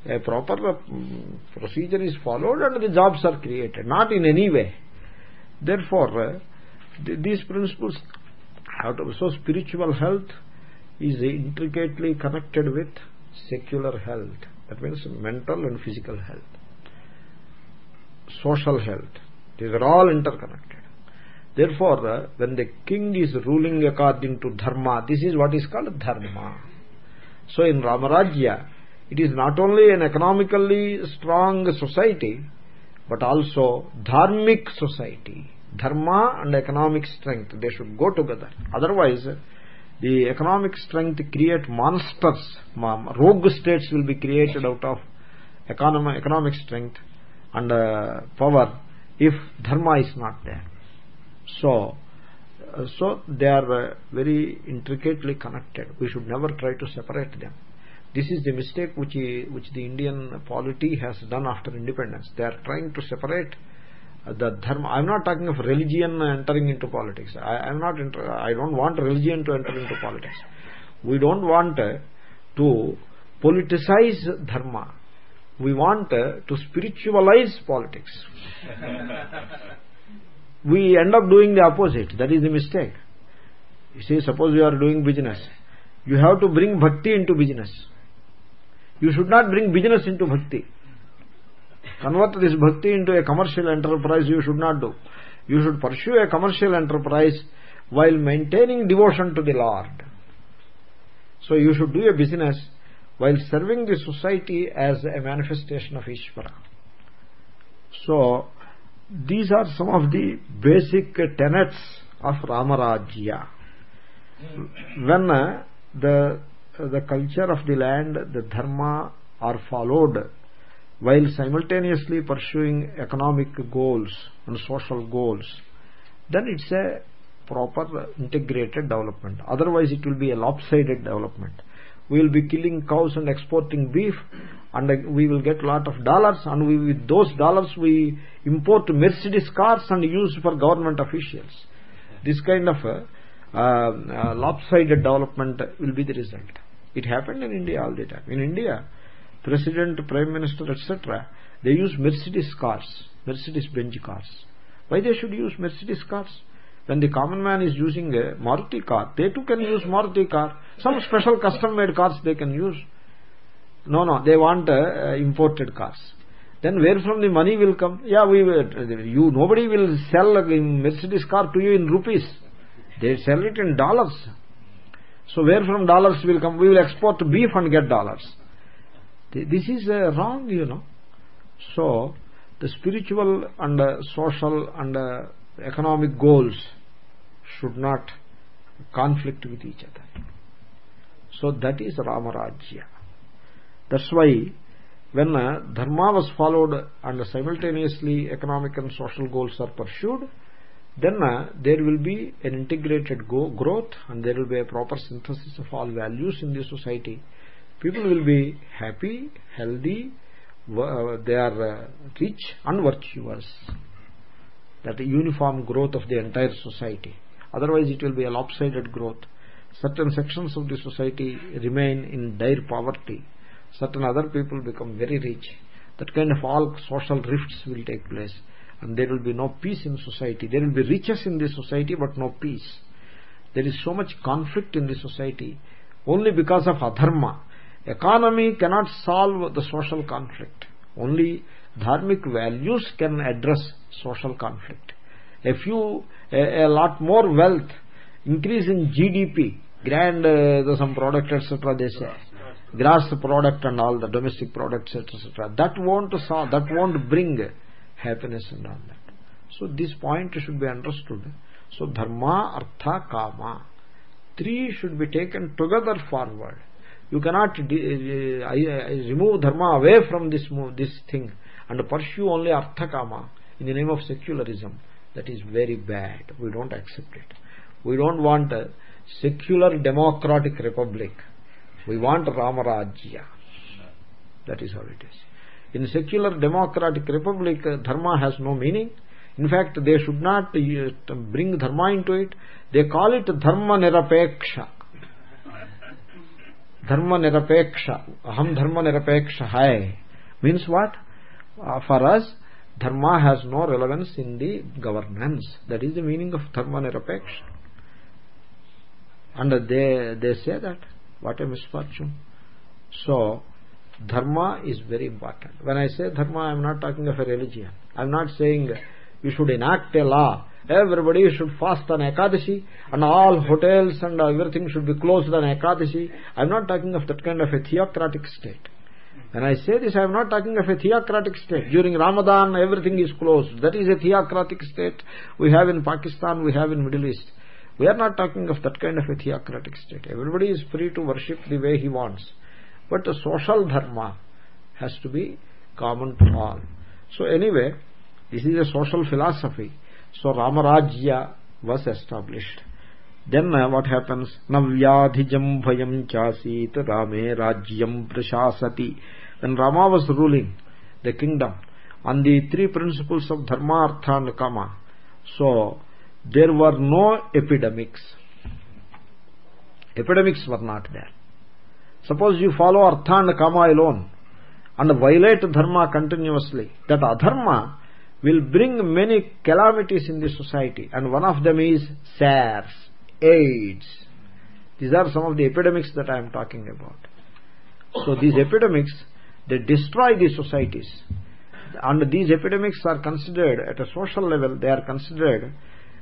A proper procedure is followed and the jobs are created not in any way. Therefore th these principles so spiritual health is intricately connected with secular health. That means mental and physical health. Social health. These are all interconnected. Therefore when the king is ruling according to dharma this is what is called dharma. So in ramarajya it is not only an economically strong society but also dharmic society. Dharma and economic strength they should go together. Otherwise the economic strength create monsters rogue states will be created out of economic strength and uh, power if dharma is not there. So uh, so they are uh, very intricately connected. We should never try to separate them. This is the mistake which which the indian polity has done after independence. They are trying to separate the dharma i'm not talking of religion entering into politics. I am not i don't want religion to enter into politics. We don't want to politicize dharma. We want to spiritualize politics. We end up doing the opposite. That is the mistake. You see suppose you are doing business. You have to bring bhakti into business. You should not bring business into bhakti convert this bhakti into a commercial enterprise you should not do you should pursue a commercial enterprise while maintaining devotion to the lord so you should do a business while serving the society as a manifestation of Ishvara. So, these are some of the basic tenets of Ramarajya. When uh, the, the culture of the land, the dharma are followed while simultaneously pursuing economic goals and social goals, then it's a proper integrated development. Otherwise it will be a lopsided development. We will be killing cows and exporting beef and we will get a lot of dollars and we, with those dollars we import Mercedes cars and use for government officials. This kind of uh, uh, lopsided development will be the result. It happened in India all the time. In India, president, prime minister, etc., they use Mercedes cars, Mercedes Benz cars. Why they should use Mercedes cars? When the common man is using a Maruti car, they too can use Maruti car. Some special custom-made cars they can use. No, no, they want uh, imported cars. Then where from the money will come? Yeah, we you nobody will sell a Mercedes car to you in rupees. They sell it in dollars. So where from dollars will come? We will export beef and get dollars. This is wrong, you know. So, the spiritual and uh, social and uh, economic goals should not conflict with each other. So that is Ramarajya. That's why when uh, dharma was followed and simultaneously economic and social goals are pursued, then uh, there will be an integrated growth and there will be a proper synthesis of all values in the society people will be happy healthy uh, they are uh, rich and virtuous. That uniform growth of the entire society. Otherwise it will be a lopsided growth. Certain sections of the society remain in dire poverty. Certain other people become very rich. That kind of all social rifts will take place. And there will be no peace in society. There will be riches in the society but no peace. There is so much conflict in the society. Only because of adharma economy cannot solve the social conflict. Only dharmic values can address social conflict. A few a, a lot more wealth increase in gdp grand uh, some product etc they say. Gross product and all the domestic products etc that won't solve that won't bring happiness and all that. So this point should be understood. So dharma artha kama three should be taken together forward you cannot uh, remove dharma away from this this thing and pursue only arthakama in the name of secularism. That is very bad. We don't accept it. We don't want a secular democratic republic. We want ramarajya. That is how it is. In secular democratic republic uh, dharma has no meaning. In fact they should not uh, bring dharma into it. They call it dharma nirapeksha dharma nirapeksha aham dharma nirapeksha hai means what? Uh, for us dharma has no relevance in the governance. That is the meaning of dharma nirapeksha and they they say that what a misfortune. So dharma is very important. When i say dharma i am not talking of a religion. I am not saying you should enact a law everybody should fast on Ekadashi and all hotels and everything should be closed on Ekadashi. I am not talking of that kind of a theocratic state. When I say this, I am not talking of a theocratic state. During Ramadan, everything is closed. That is a theocratic state we have in Pakistan, we have in Middle East. We are not talking of that kind of a theocratic state. Everybody is free to worship the way he wants. But the social dharma has to be common to all. So anyway, this is a social philosophy so Ramarajya was established. Then uh, what happens? Navyadhijam bhayam chasit Rame rajyam prashasati. When Rama was ruling the kingdom on the three principles of dharma, artha and kama, so there were no epidemics. Epidemics were not there. Suppose you follow artha and kama alone and violate dharma continuously, that adharma will bring many calamities in the society and one of them is SARS, AIDS. These are some of the epidemics that I am talking about. So these epidemics, they destroy the societies. And these epidemics are considered at a social level, they are considered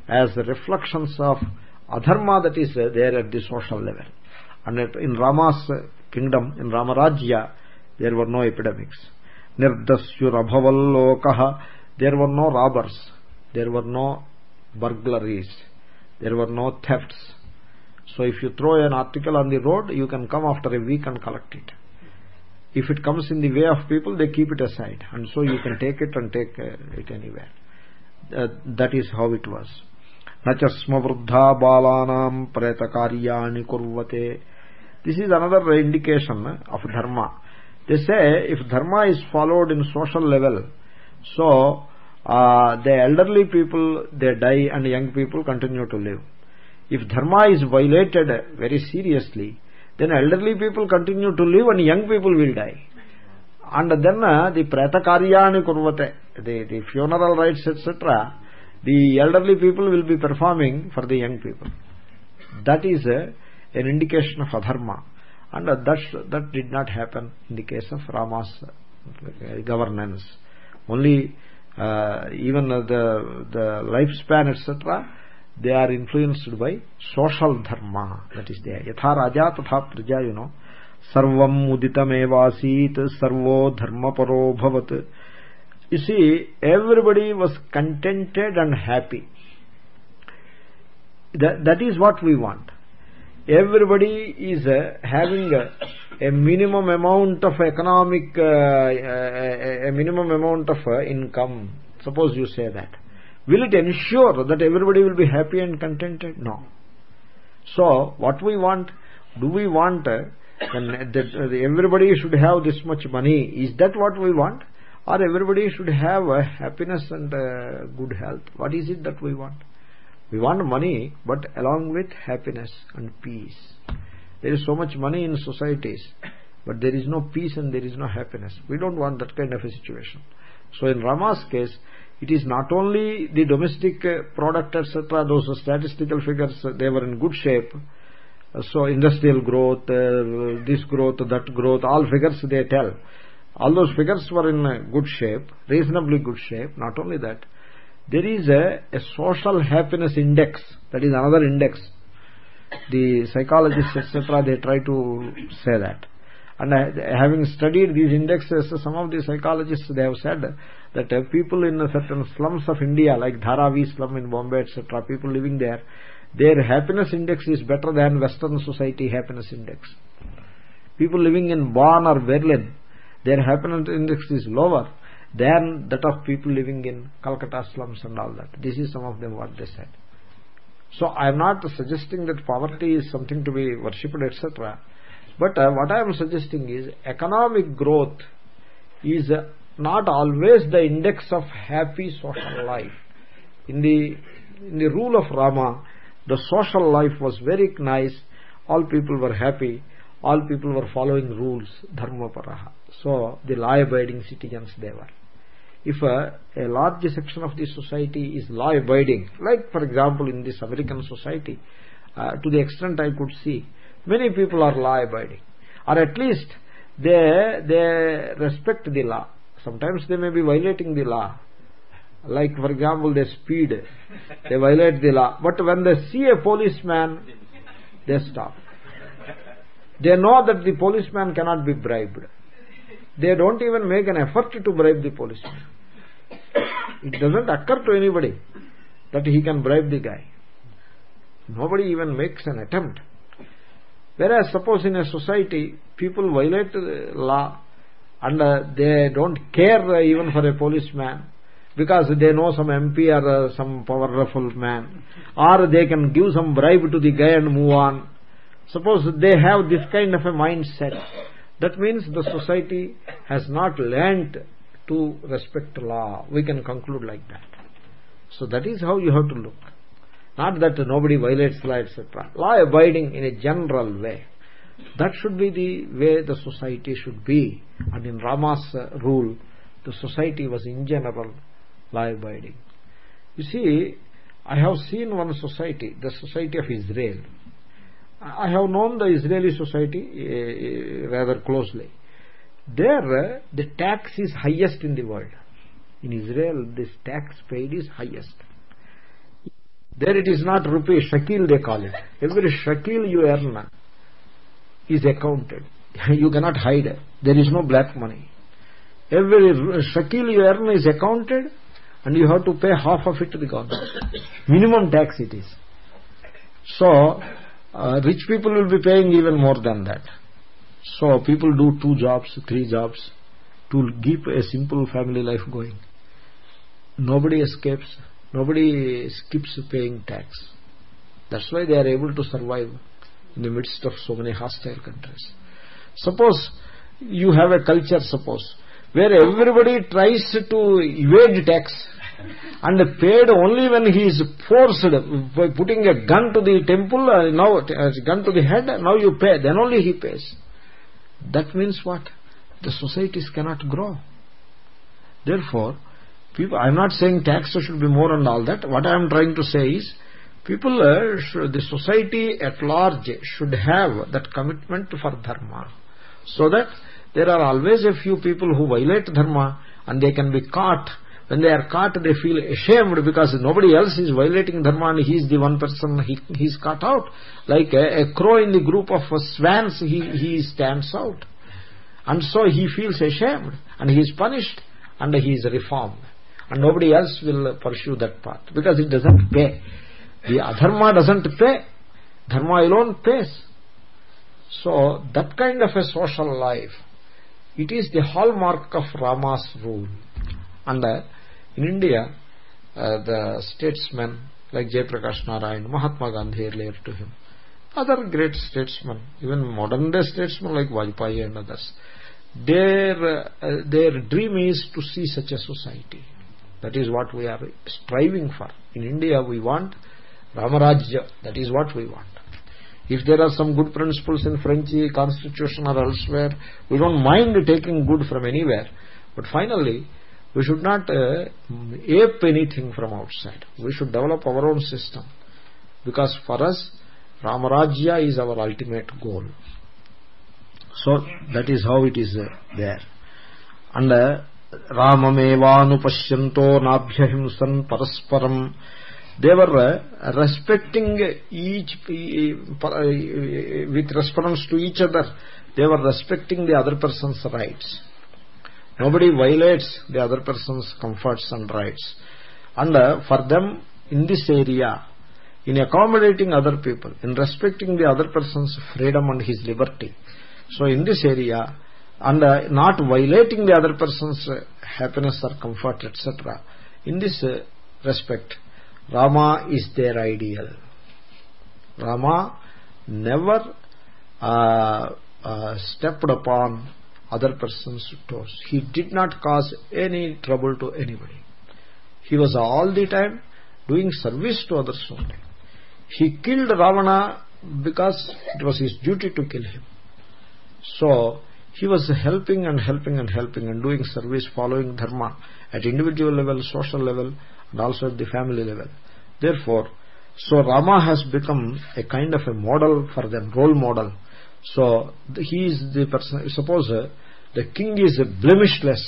as reflections of adharma that is there at the social level. And in Rama's kingdom, in Ramarajya, there were no epidemics. Nirdasyurabhavallokaha, there were no robbers, there were no burglaries, there were no thefts. So if you throw an article on the road, you can come after a week and collect it. If it comes in the way of people, they keep it aside. And so you can take it and take uh, it anywhere. Uh, that is how it was. Nachasma vruddha balanam pretakaryani kurvate. This is another indication of dharma. They say if dharma is followed in social level, so uh, the elderly people, they die and young people continue to live. If dharma is violated very seriously, then elderly people continue to live and young people will die. And then uh, the pretakaryani kurvate the, the funeral rites etc the elderly people will be performing for the young people. That is uh, an indication of adharma. And that, that did not happen in the case of rama's governance. Only even the the lifespan etc they are influenced by social dharma that is there. Yatha raja tatha praja you know. Sarvam muditamevasit sarvo dharma paro bhavat. You see everybody was contented and happy. That, that is what we want. Everybody is uh, having a, a, minimum amount of economic uh, a, a minimum amount of uh, income. Suppose you say that. Will it ensure that everybody will be happy and contented? No. So what we want do we want uh, that uh, everybody should have this much money? Is that what we want? Or everybody should have uh, happiness and uh, good health? What is it that we want? We want money but along with happiness and peace there is so much money in societies but there is no peace and there is no happiness. We don't want that kind of a situation. So in rama's case it is not only the domestic uh, product etc those statistical figures uh, they were in good shape. Uh, so industrial growth this growth that growth all figures they tell. All those figures were in good shape reasonably good shape. Not only that there is a, a social happiness index that is another index the psychologists etc they try to say that. And having studied these indexes some of the psychologists they have said that uh, people in certain slums of India like Dharavi slum in Bombay etc people living there their happiness index is better than western society happiness index. People living in Bonn or Berlin their happiness index is lower than that of people living in Calcutta slums and all that. This is some of them what they said so I am not suggesting that poverty is something to be worshipped etc but uh, what I am suggesting is economic growth is uh, not always the index of happy social life. In the, in the rule of Rama, the social life was very nice, all people were happy, all people were following rules, dharma paraha. So, the law-abiding citizens they were. If a, a large section of the society is law-abiding, like for example in this American society, uh, to the extent I could see, many people are law-abiding, or at least they, they respect the law. Sometimes they may be violating the law. Like for example they speed. They violate the law. But when they see a policeman they stop. They know that the policeman cannot be bribed they don't even make an effort to bribe the policeman it doesn't occur to anybody that he can bribe the guy. Nobody even makes an attempt. Whereas suppose in a society people violate the law and uh, they don't care uh, even for a policeman because they know some MP or uh, some powerful man or they can give some bribe to the guy and move on. Suppose they have this kind of a mindset that means the society has not learnt to respect law. We can conclude like that. So that is how you have to look. Not that nobody violates law etc law abiding in a general way. That should be the way the society should be. And in Rama's rule the society was in general law abiding. You see I have seen one society the society of Israel I have known the Israeli society uh, rather closely. There uh, the tax is highest in the world. In Israel this tax paid is highest. There it is not rupee shekel they call it. Every shekel you earn is accounted. You cannot hide there is no black money. Every shekel you earn is accounted and you have to pay half of it to the government. Minimum tax it is. So uh, rich people will be paying even more than that. So people do two jobs three jobs to keep a simple family life going. Nobody escapes nobody skips paying tax. That's why they are able to survive in the midst of so many hostile countries. Suppose you have a culture suppose where everybody tries to evade tax and paid only when he is forced by putting a gun to the temple uh, now uh, gun to the head now you pay then only he pays. That means what? The societies cannot grow. Therefore people i am not saying tax should be more and all that. What i am trying to say is people uh, the society at large should have that commitment for dharma. So that there are always a few people who violate dharma and they can be caught when they are caught they feel ashamed because nobody else is violating dharma and he is the one person he, is caught out. Like a, a crow in the group of swans he, he stands out. And so he feels ashamed and he is punished and he is reformed. And nobody else will pursue that path because it doesn't pay. The adharma doesn't pay. Dharma alone pays. So that kind of a social life it is the hallmark of rama's rule. And uh, in india uh, the statesmen like jayaprakash narayan mahatma gandhi earlier to him. Other great statesmen even modern day statesmen like vajpayee and others their uh, their dream is to see such a society. That is what we are striving for. In india we want ramarajya that is what we want. If there are some good principles in french constitution or elsewhere we don't mind taking good from anywhere. But finally we should not uh, ape anything from outside. We should develop our own system. Because for us ramarajya is our ultimate goal. So that is how it is uh, there. And uh, ramamevanu nabhyahimsan parasparam. They were uh, respecting each with reference to each other. They were respecting the other person's rights nobody violates the other person's comforts and rights. And uh, for them in this area in accommodating other people in respecting the other person's freedom and his liberty. So in this area and uh, not violating the other person's uh, happiness or comfort etc in this respect rama is their ideal. Rama never stepped upon other person's toes he did not cause any trouble to anybody. He was all the time doing service to others only. He killed ravana because it was his duty to kill him. So he was helping and helping and helping and doing service following dharma at individual level social level and also at the family level. Therefore so rama has become a kind of a model for them role model so he is the person suppose uh, the king is blemishless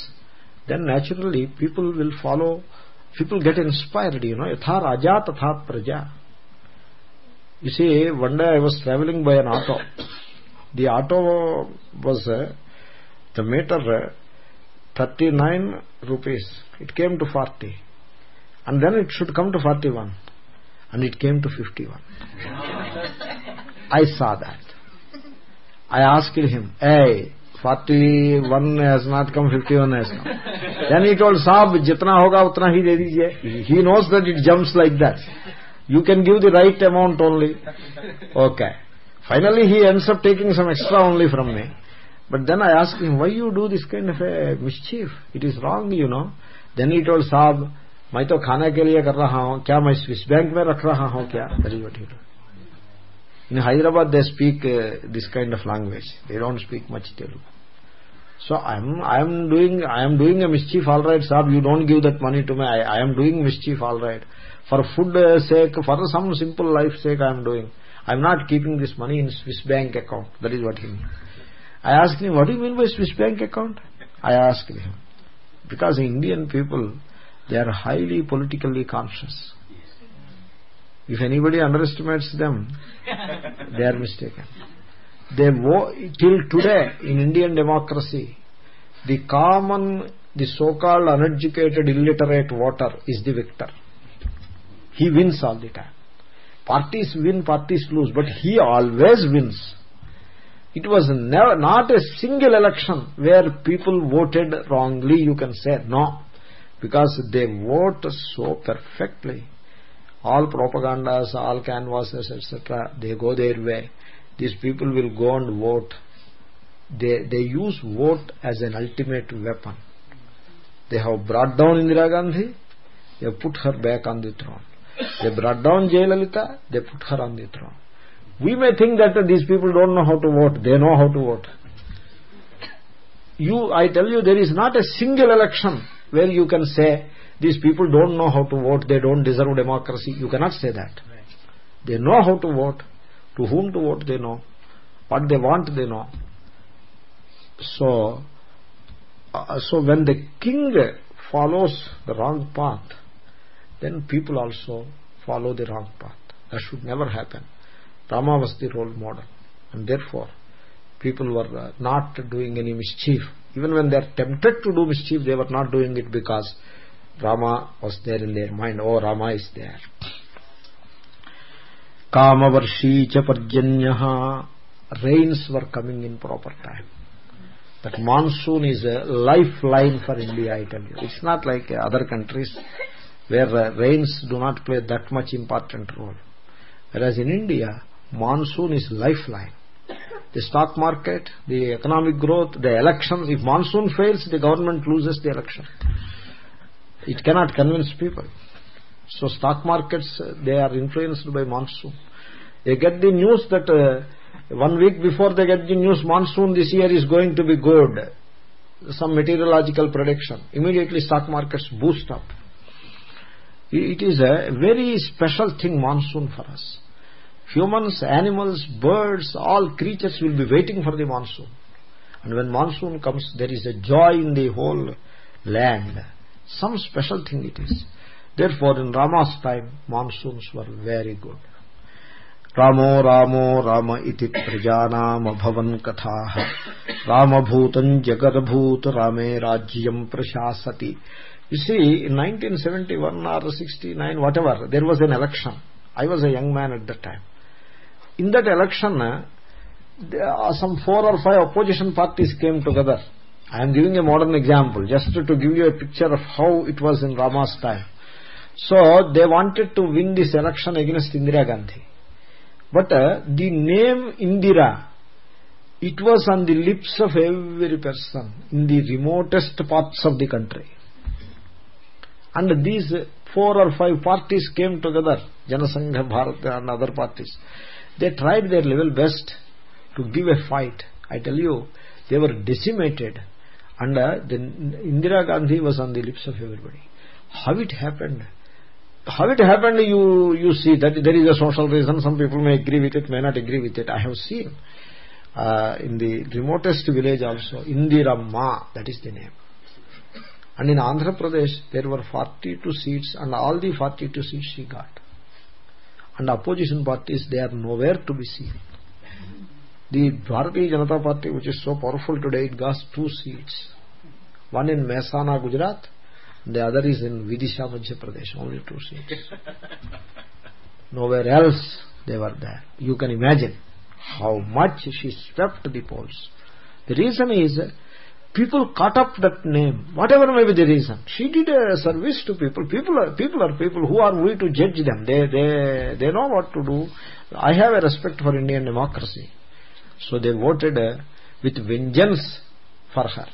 then naturally people will follow people get inspired you know yatha raja tatha praja. You see one day i was traveling by an auto. The auto was uh, the meter uh, 39 rupees. It came to 40 and then it should come to 41 and it came to 51 i saw that I asked him, hey, 41 has not come, 51 has come. then he told, Saab, jitna hoga utna hi de dijiye. He knows that it jumps like that. You can give the right amount only. Okay. Finally he ends up taking some extra only from me. But then I asked him, why you do this kind of a mischief? It is wrong, you know. Then he told, Saab, मैं तो खाने के लिए कर रहा हूँ क्या मैं स्विस बैंक में रख रहा हूँ क्या that is what he in hyderabad they speak uh, this kind of language. They don't speak much telugu. So i am i am doing i am doing a mischief all right sir. You don't give that money to me. I, I am doing mischief all right. For food uh, sake for some simple life sake i am doing. I am not keeping this money in swiss bank account. That is what he means. I asked him what do you mean by swiss bank account? I asked him. Because indian people they are highly politically conscious if anybody underestimates them they are mistaken. They till today in indian democracy the common the so called uneducated illiterate voter is the victor. He wins all the time. Parties win parties lose but he always wins. It was never not a single election where people voted wrongly you can say. No. Because they vote so perfectly all propagandas all canvases etc they go their way. These people will go and vote. They they use vote as an ultimate weapon. They have brought down indira gandhi. They put her back on the throne. They brought down jayalalitha. They put her on the throne. We may think that these people don't know how to vote. They know how to vote. You i tell you there is not a single election where you can say these people don't know how to vote. They don't deserve democracy. You cannot say that. They know how to vote. To whom to vote they know. What they want they know. So uh, so when the king follows the wrong path then people also follow the wrong path. That should never happen. Rama was the role model. And therefore people were uh, not doing any mischief. Even when they are tempted to do mischief they were not doing it because rama was there in their mind oh rama is there. Kamavarshi cha parjanya rains were coming in proper time. That monsoon is a lifeline for india i tell you. It's not like other countries where rains do not play that much important role. Whereas in india monsoon is lifeline. The stock market the economic growth the elections if monsoon fails the government loses the election it cannot convince people. So stock markets they are influenced by monsoon. They get the news that uh, one week before they get the news monsoon this year is going to be good. Some meteorological prediction. Immediately stock markets boost up. It is a very special thing monsoon for us. Humans animals birds all creatures will be waiting for the monsoon. And when monsoon comes there is a joy in the whole land some special thing it is therefore in rama's time monsoons were very good రామో రామో రామ ఇది ప్రజానామభవన్ కథా రామభూతం జగద్భూత రామే రాజ్యం ప్రశాసతి you see in 1971 or 69 whatever there was an election i was a young man at that time in that election some four or five opposition parties came together i am giving a modern example just to, give you a picture of how it was in rama's time. So they wanted to win this election against indira gandhi. But uh, the name indira it was on the lips of every person in the remotest parts of the country. And these four or five parties came together janasangha bharat and other parties. They tried their level best to give a fight. I tell you they were decimated and uh, then indira gandhi was on the lips of everybody. How it happened? How it happened you you see that there is a social reason. Some people may agree with it may not agree with it. I have seen uh, in the remotest village also Indira indiramma that is the name. And in andhra pradesh there were 42 seats and all the 42 seats she got. And opposition parties they are nowhere to be seen. The bharatiya janata party which is so powerful today it got two seats one in mehsana gujarat the other is in vidisha madhya pradesh. Only two seats. Nowhere else they were there. You can imagine how much she swept the polls. The reason is people caught up that name. Whatever may be the reason. She did a service to people. People are people are people who are we to judge them. They they they know what to do. I have a respect for indian democracy. So they voted uh, with vengeance for her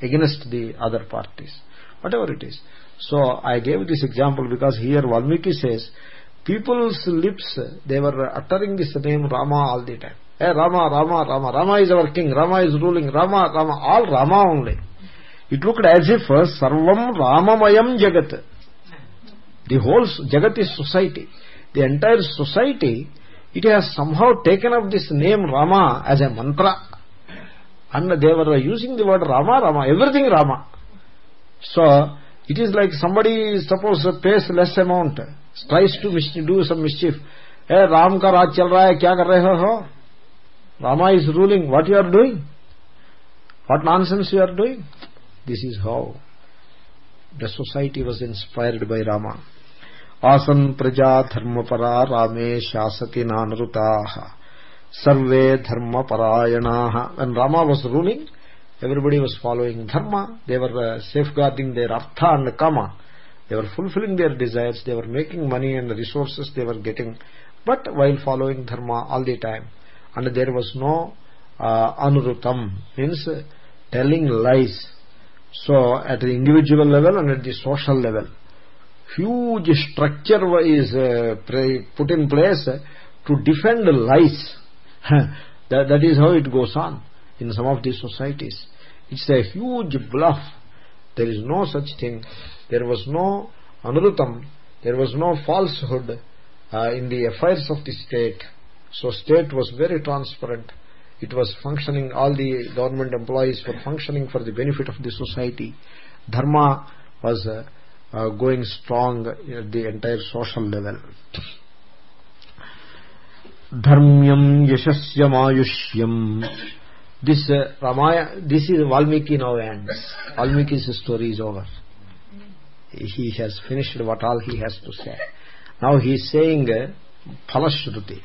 against the other parties whatever it is. So i gave this example because here valmiki says people's lips they were uttering this name rama all the time. Hey rama rama rama rama is our king rama is ruling rama rama all rama only. It looked as if uh, sarvam ramamayam jagat. The whole jagat is society. The entire society it has somehow taken up this name rama as a mantra and they were using the word rama rama everything rama so it is like somebody suppose pays less amount tries to do some mischief hey ram ka raj chal raha hai kya kar rahe ho Rama is ruling. What you are doing? What nonsense you are doing? This is how the society was inspired by Rama. Asan praja dharma para rame shasati sarve dharma parayanaha. When Rama was ruling, everybody was following dharma. They were uh, safeguarding their artha and kama. They were fulfilling their desires. They were making money and resources they were getting. But while following dharma all the time. And there was no uh, anurutam, means uh, telling lies. So at the individual level and at the social level, huge structure is put in place to defend lies. that, that is how it goes on in some of these societies. It's a huge bluff. There is no such thing. There was no anurutam. There was no falsehood uh, in the affairs of the state. So state was very transparent. It was functioning, all the government employees were functioning for the benefit of the society. Dharma was uh, uh, going strong at the entire social level. Dharmyam ayushyam this uh, Ramaya, this is Valmiki now ends. Valmiki's story is over. He has finished what all he has to say. Now he is saying uh, Phalashruti.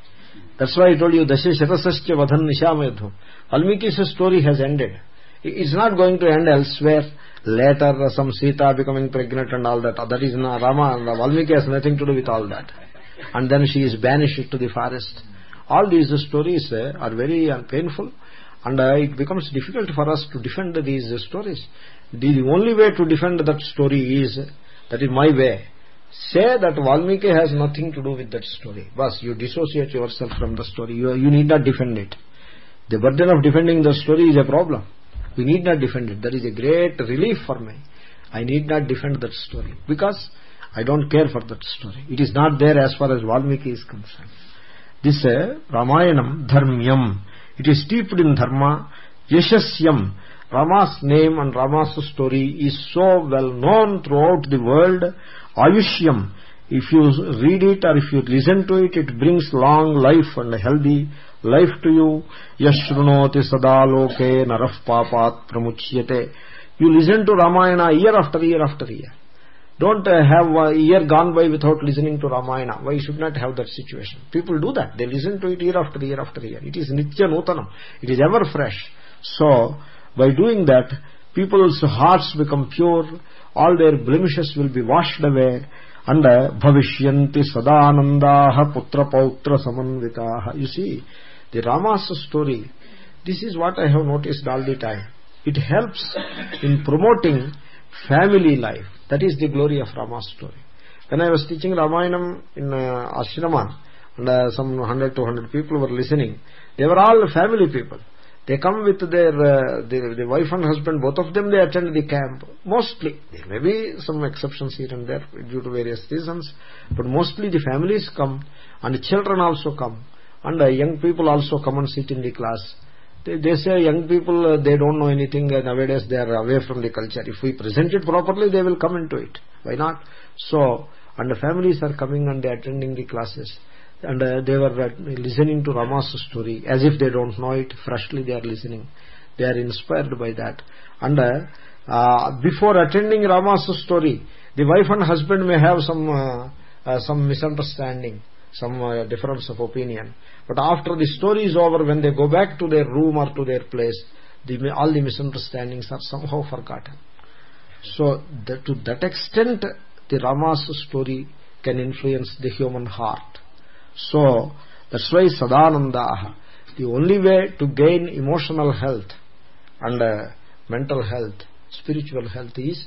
That's why I told you Dasha Shatasascha Vadhan Nishamayadhu. Valmiki's story has ended. It's not going to end elsewhere. Later some Sita becoming pregnant and all that. That is not Rama. Valmiki has nothing to do with all that. And then she is banished to the forest. All these stories uh, are very uh, painful and uh, it becomes difficult for us to defend these stories. The only way to defend that story is that is my way. Say that Valmiki has nothing to do with that story. Bas, you dissociate yourself from the story. You, you need not defend it. The burden of defending the story is a problem. We need not defend it. That is a great relief for me. I need not defend that story because I don't care for that story. It is not there as far as Valmiki is concerned this uh, Ramayanam Dharmyam it is steeped in dharma. Yashasyam, Rama's name and Rama's story is so well known throughout the world. Ayushyam, if you read it or if you listen to it, it brings long life and healthy life to you. Yashrunoti sadaloke naraf papat pramuchyate. You listen to Ramayana year after year after year. Don't uh, have a year gone by without listening to Ramayana. Why should not have that situation? People do that. They listen to it year after year after year. It is nitya nutanam. It is ever fresh. So, by doing that, people's hearts become pure. All their blemishes will be washed away. And uh, bhavishyanti sadanandaha putra pautra samanvitaha. You see, the Rama's story, this is what I have noticed all the time. It helps in promoting family life that is the glory of Rama's story. When I was teaching Ramayanam in uh, Ashrama, and uh, some 100 200 people were listening, they were all family people. They come with their, uh, their, their wife and husband, both of them they attend the camp. Mostly, there may be some exceptions here and there due to various reasons, but mostly the families come and the children also come and uh, young people also come and sit in the class they, say young people, uh, they don't know anything. Uh, nowadays, they are away from the culture. If we present it properly, they will come into it. Why not? So, and the families are coming and they are attending the classes. And uh, they were uh, listening to Rama's story. As if they don't know it, freshly they are listening. They are inspired by that. And before attending Rama's story, the wife and husband may have some some misunderstanding some difference of opinion but after the story is over when they go back to their room or to their place the, all the misunderstandings are somehow forgotten. So to that extent the Rama's story can influence the human heart. So that's why Sadananda the only way to gain emotional health and uh, mental health spiritual health is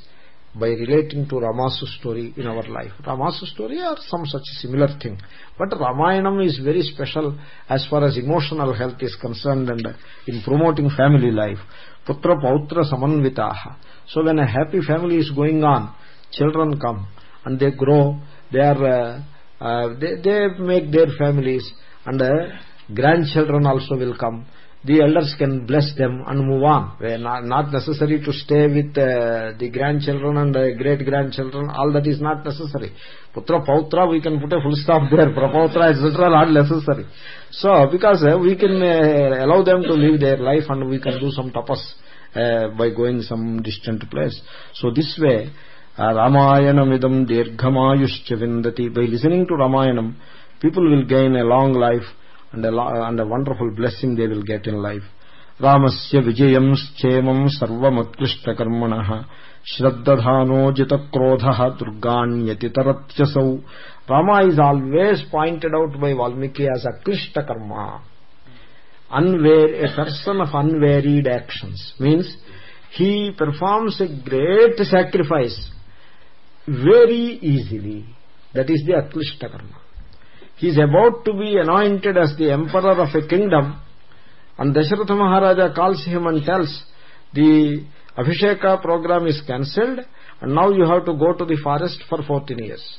by relating to Rama's story in our life. Rama's story or some such similar thing. But Ramayanam is very special as far as emotional health is concerned and in promoting family life. Putra Pautra Samanvitaha. So when a happy family is going on, children come and they grow, they are uh, uh, they, they make their families and uh, grandchildren also will come the elders can bless them and move on. Not, not necessary to stay with uh, the grandchildren and the great grandchildren all that is not necessary. Putra pautra we can put a full stop there. Prapautra etc not necessary. So because uh, we can uh, allow them to live their life and we can do some tapas by going some distant place. So this way ramayanamidam dirghamayuscha vindati. By listening to ramayanam people will gain a long life and a, and a wonderful blessing they will get in life. Sarvamutkrishtkarmanah shraddadhano jitakrodhah durganyati taratyasau rama is always pointed out by valmiki as a krishta karma. A person of unvaried actions. Means he performs a great sacrifice very easily. That is the aklishta karma he is about to be anointed as the emperor of a kingdom and Dasharatha Maharaja calls him and tells the Abhisheka program is cancelled and now you have to go to the forest for 14 years.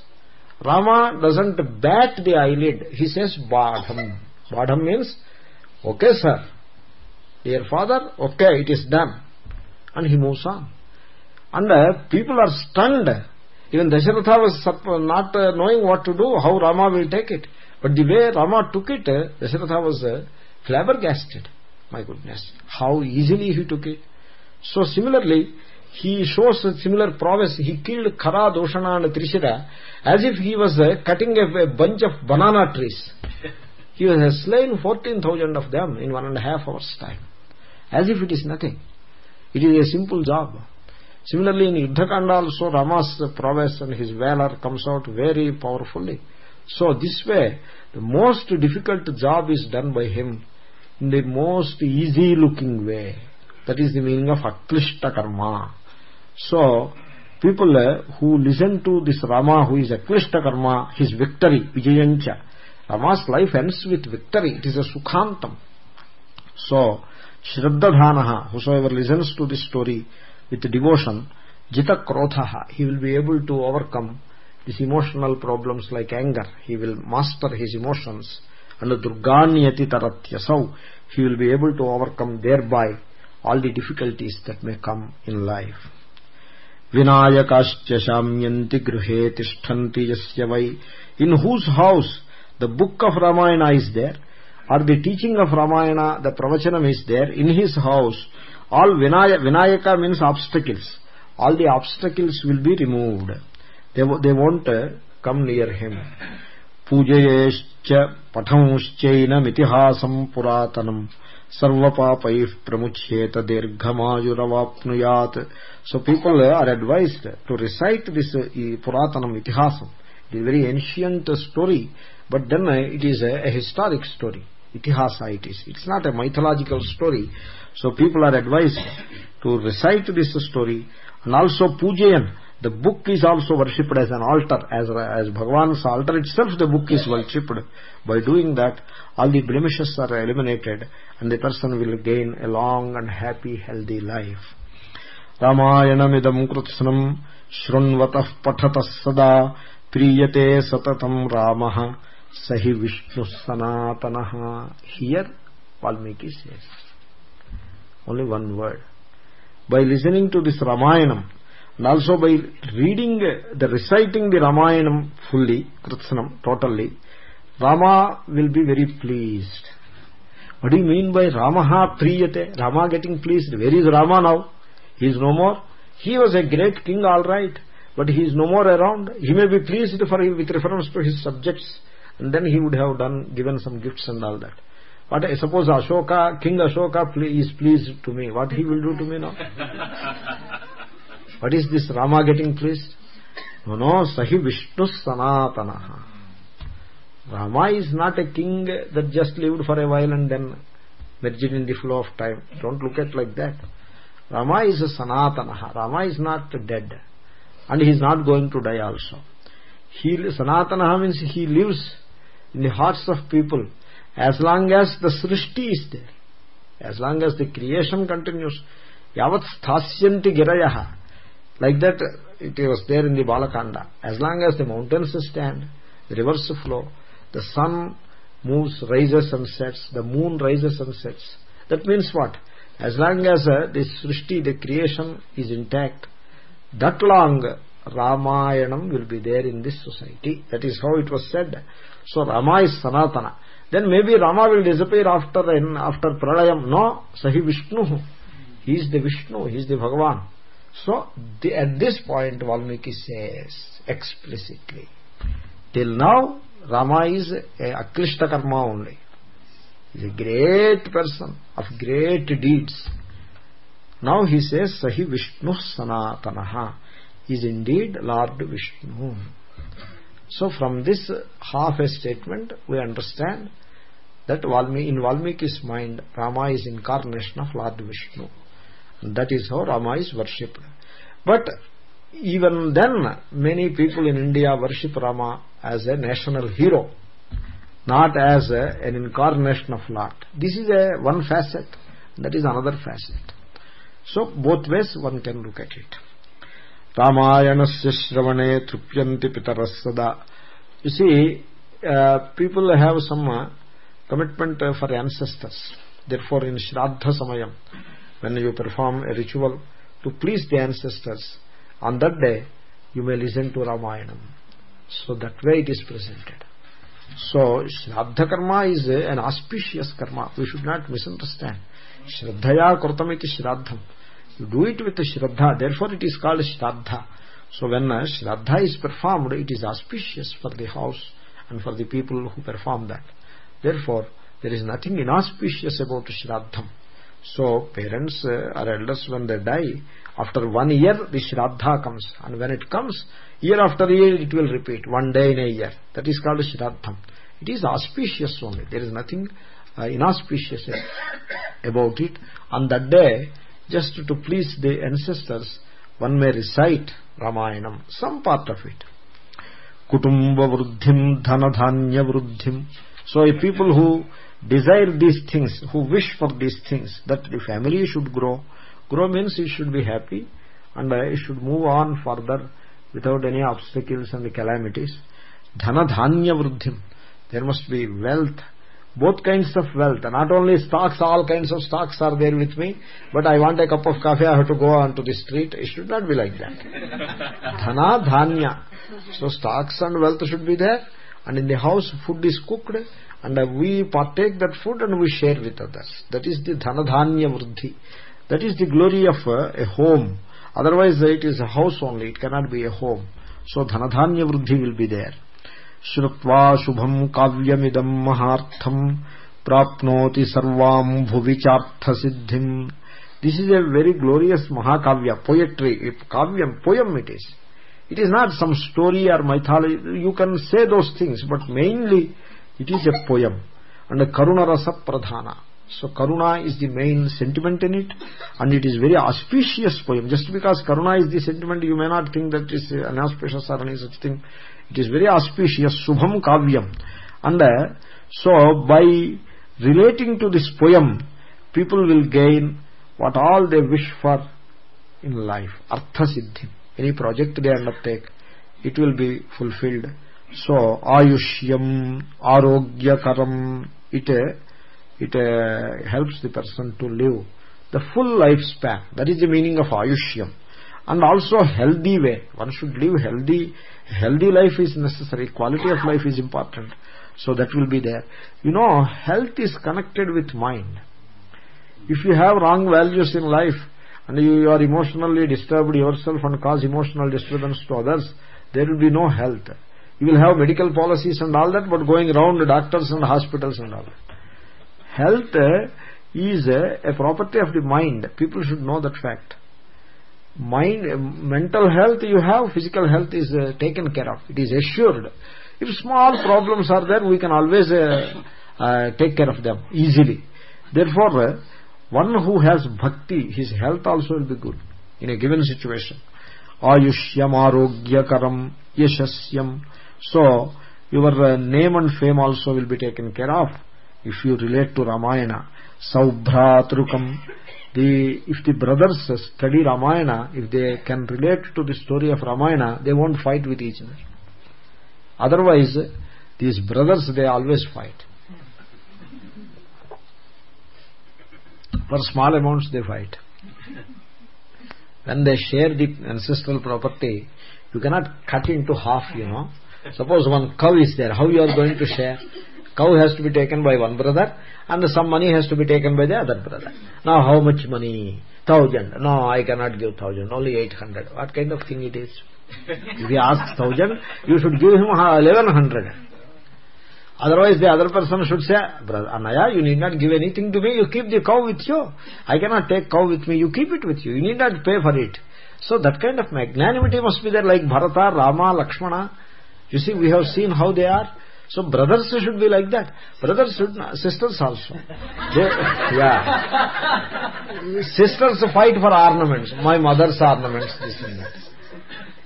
Rama doesn't bat the eyelid. He says Badham. Badham means, okay sir. Dear father, okay, it is done. And he moves on. And uh, people are stunned even Dasharatha was not uh, knowing what to do, how Rama will take it. But the way Rama took it, uh, Dasharatha was uh, flabbergasted. My goodness, how easily he took it. So similarly, he shows a similar prowess. He killed Khara, Dushana and Trishira as if he was uh, cutting a, a, bunch of banana trees. he has slain 14,000 of them in one and a half hours time. As if it is nothing. It is a simple job. Similarly, in Yuddhakanda also, Rama's prowess and his valor comes out very powerfully. So this way, the most difficult job is done by him in the most easy-looking way. That is the meaning of Aklishta Karma. So, people uh, who listen to this Rama, who is Aklishta Karma, his victory, Vijayancha, Rama's life ends with victory. It is a Sukhantam. So, Shraddadhanaha, whosoever listens to this story, with devotion jita krothaha he will be able to overcome these emotional problems like anger. He will master his emotions and durganyati taratyasau he will be able to overcome thereby all the difficulties that may come in life. Vinayakascha shamyanti gruhe tishthanti yasya vai. In whose house the book of ramayana is there or the teaching of ramayana the pravachanam is there in his house all vinaya vinayaka means obstacles. All the obstacles will be removed. They won't uh, come near him. Pujayescha pathamuschaina mitihasam puratanam. Sarvapapai pramuchyeta dirghamayuravapnuyat. So people uh, are advised to recite this uh, puratanam itihasam it is very ancient story but then it is a historic story it is. Not a mythological story. So people are advised to recite this story and also pujayan. The book is also worshipped as an altar as as bhagavan's altar itself the book is worshipped. By doing that all the blemishes are eliminated and the person will gain a long and happy healthy life. రామాయణమిదం కృత్స్నం శృణ్వత పఠత సదా ప్రీయతే సతతం సహి విష్ణు సనాతన here Valmiki says only one word by listening to this Ramayanam and also by reading the reciting the Ramayanam fully, Kritsnam, totally, Rama will be very pleased. What do you mean by Ramaha Priyate? Rama getting pleased. Where is Rama now? He is no more. He was a great king, all right, but he is no more around. He may be pleased for with reference to his subjects, and then he would have done given some gifts and all that but I suppose Ashoka, King Ashoka is pleased to me. What he will do to me now? what is this Rama getting pleased? No, no, Sahi Vishnu Sanatanaha. Rama is not a king that just lived for a while and then merged in the flow of time. Don't look at like that. Rama is a Sanatanaha. Rama is not dead. And he is not going to die also. He, Sanatanaha means he lives in the hearts of people as long as the srishti is there as long as the creation continues yavat sthasyanti girayah like that it was there in the balakanda. As long as the mountains stand the rivers flow the sun moves rises and sets the moon rises and sets. That means what? As long as uh, this srishti the creation is intact that long ramayanam will be there in this society. That is how it was said so rama is sanatana. Then maybe rama will disappear after after pralayam. No sahi vishnu. He is the vishnu he is the bhagavan. So at this point valmiki says explicitly till now rama is a aklishta karma only. Is a great person of great deeds. Now he says sahi vishnu sanatanaha. Is indeed lord vishnu so from this half a statement we understand that Valmiki, in Valmiki's mind Rama is incarnation of Lord Vishnu and that is how Rama is worshipped but even then many people in India worship Rama as a national hero not as a, an incarnation of Lord. This is a one facet, that is another facet. So both ways one can look at it. Ramayanasya Shravane Trupyanti Pitarasada. You see, uh, people have some uh, commitment uh, for ancestors. Therefore, in Shraddha Samayam, when you perform a ritual to please the ancestors, on that day you may listen to Ramayanam. So that way it is presented. So, Shraddha karma is an auspicious karma. We should not misunderstand. Shraddhaya kurtamiti Shraddham. You do it with the Shraddha, therefore it is called Shraddha. So when Shraddha is performed, it is auspicious for the house and for the people who perform that. Therefore, there is nothing inauspicious about Shraddham. So parents uh, or elders when they die, after one year the Shraddha comes. And when it comes, year after year it will repeat one day in a year that is called shraddham it is auspicious only there is nothing uh, inauspicious about it on that day just to please the ancestors one may recite ramayanam some part of it. Kutumba vruddhim dhanadhanya vruddhim. So if people who desire these things who wish for these things that the family should grow. Grow means it should be happy and it should move on further without any obstacles and calamities. Dhana dhanya vruddhim. There must be wealth both kinds of wealth. Not only stocks all kinds of stocks are there with me but i want a cup of coffee i have to go onto the street. It should not be like that. Dhana dhanya. So stocks and wealth should be there and in the house food is cooked and we partake that food and we share with others. That is the dhana dhanya vruddhi that is the glory of a home. Otherwise it is a house only it cannot be a home. So dhanadhanya vruddhi will be there shrutva shubham kavyamidam mahartham prapnoti sarvam bhuvichartha siddhim this is a very glorious mahakavya poetry kavyam poem it is it is not some story or mythology you can say those things but mainly it is a poem and karuna rasa pradhana so karuna is the main sentiment in it and it is very auspicious poem. Just because karuna is the sentiment you may not think that is an auspicious or any such thing. It is very auspicious, subham kavyam. And uh, so by relating to this poem, people will gain what all they wish for in life. Artha siddhi. Any project they undertake, it will be fulfilled. So ayushyam, arogyakaram, it uh, it uh, helps the person to live the full lifespan that is the meaning of ayushyam and also healthy way. One should live healthy. Healthy life is necessary. Quality of life is important. So that will be there. You know health is connected with mind. If you have wrong values in life and you are emotionally disturbed yourself and cause emotional disturbance to others there will be no health. You will have medical policies and all that but going around doctors and hospitals and all that. Health is a, property of the mind. People should know that fact mind mental health you have physical health is uh, taken care of. It is assured. If small problems are there we can always uh, uh, take care of them easily. Therefore uh, one who has bhakti his health also will be good in a given situation. Ayushyam arogyakaram yashasyam. So your uh, name and fame also will be taken care of. If you relate to Ramayana, Saubhratrukam, the, if the brothers study Ramayana, if they can relate to the story of Ramayana, they won't fight with each other. Otherwise, these brothers, they always fight. For small amounts they fight. When they share the ancestral property, you cannot cut into half, you know. Suppose one cow is there, how you are going to share? Cow has to be taken by one brother and some money has to be taken by the other brother. Now how much money? Thousand. No, I cannot give thousand, only eight hundred. What kind of thing it is? if he asks thousand, you should give him uh, eleven hundred. Otherwise the other person should say, Brother Anaya, you need not give anything to me, you keep the cow with you. I cannot take cow with me, you keep it with you. You need not pay for it. So that kind of magnanimity must be there like Bharata, Rama, Lakshmana. You see, we have seen how they are. So brothers should be like that. Brothers should not, sisters also. They, yeah. Sisters fight for ornaments. My mother's ornaments, this and that.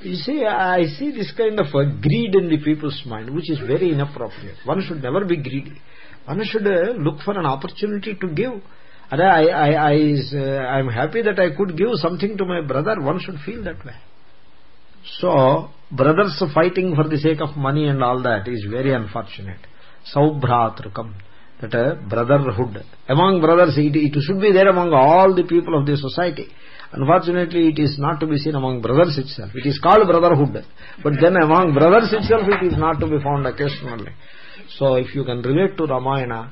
You see, I see this kind of greed in the people's mind, which is very inappropriate. One should never be greedy. One should uh, look for an opportunity to give. And I, I, I, I'm happy that I could give something to my brother. One should feel that way. So, brothers fighting for the sake of money and all that is very unfortunate. Saubhratrukam, that brotherhood. Among brothers, it, should be there among all the people of the society. Unfortunately, it is not to be seen among brothers itself. It is called brotherhood. But then among brothers itself, it is not to be found occasionally. So, if you can relate to Ramayana,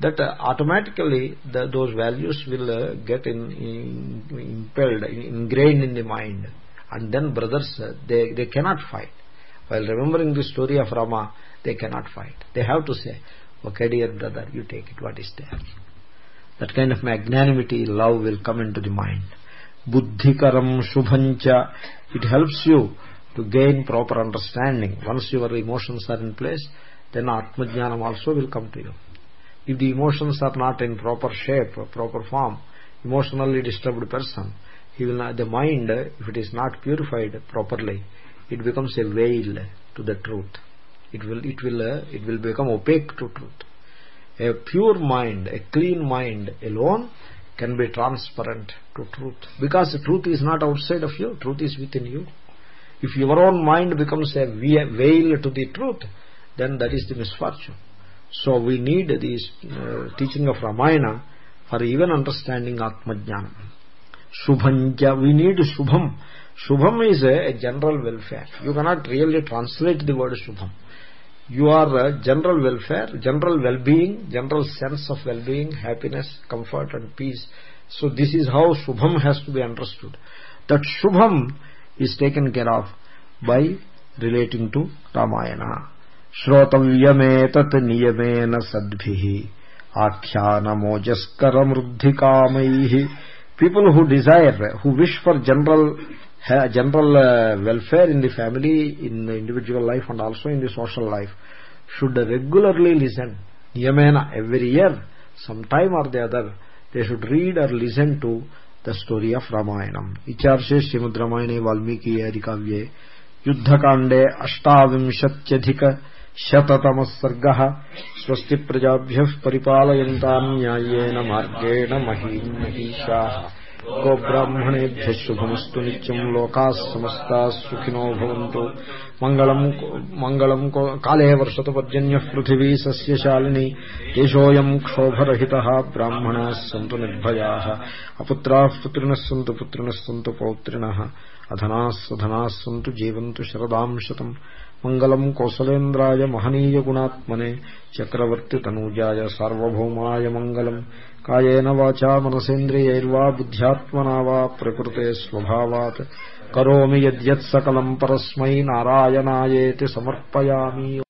that automatically those values will uh, get in, impelled, ingrained in the mind and then brothers uh, they they cannot fight. While remembering the story of rama they cannot fight. They have to say okay dear brother you take it. What is there? That kind of magnanimity love will come into the mind. Buddhikaram shubhancha. It helps you to gain proper understanding. Once your emotions are in place then atmajnanam also will come to you. If the emotions are not in proper shape proper form emotionally disturbed person not, the mind if it is not purified properly it becomes a veil to the truth. It will it will uh, it will become opaque to truth. A pure mind a clean mind alone can be transparent to truth. Because the truth is not outside of you truth is within you. If your own mind becomes a veil to the truth then that is the misfortune. So we need this uh, teaching of ramayana for even understanding atmajnanam Shubhanja, we need Shubham. Shubham is a, general welfare. You cannot really translate the word Shubham. You are a general welfare, general well-being, general sense of well-being, happiness, comfort and peace. So this is how Shubham has to be understood. That Shubham is taken care of by relating to Ramayana. श्रोतव्यमेतत् नियमेन सद्भिः आख्यानमोजस्करमृद्धिकामैः people who desire, who wish for general general uh, welfare in the family, in the individual life and also in the social life, should regularly listen. Niyamena, every year, sometime or the other, they should read or listen to the story of Ramayana. Ityarshe Srimad Ramayane Valmiki Adikavye Yuddhakande Ashtavinshtyadhika शततमः सर्गः स्वस्ति प्रजाभ्यः परिपालयन्ताम् न्याय्येन मार्गेण महीम् महिषाः गोब्राह्मणेभ्यः शुभमस्तु। नित्यम् लोकाः समस्ताः सुखिनो भवन्तु। मङ्गलम् काले वर्षतु पर्जन्यः पृथिवी सस्यशालिनी। देशोऽयम् क्षोभरहितः ब्राह्मणाः सन्तु निर्भयाः। अपुत्राः पुत्रिणः सन्तु पुत्रिणः सन्तु पौत्रिणः। अधनाः सधनाः सन्तु जीवन्तु మంగళం కోసలేంద్రాయ మహనీయ గుణాత్మనే చక్రవర్తి తనూజాయ సార్వభౌమాయ మంగళం. కాయేన వాచా మనసేంద్రియైర్వా బుద్ధ్యాత్మనా వా ప్రకృతే స్వభావాత్. కరోమి యద్యత్సకలం పరస్మై నారాయణాయేతి సమర్పయామి.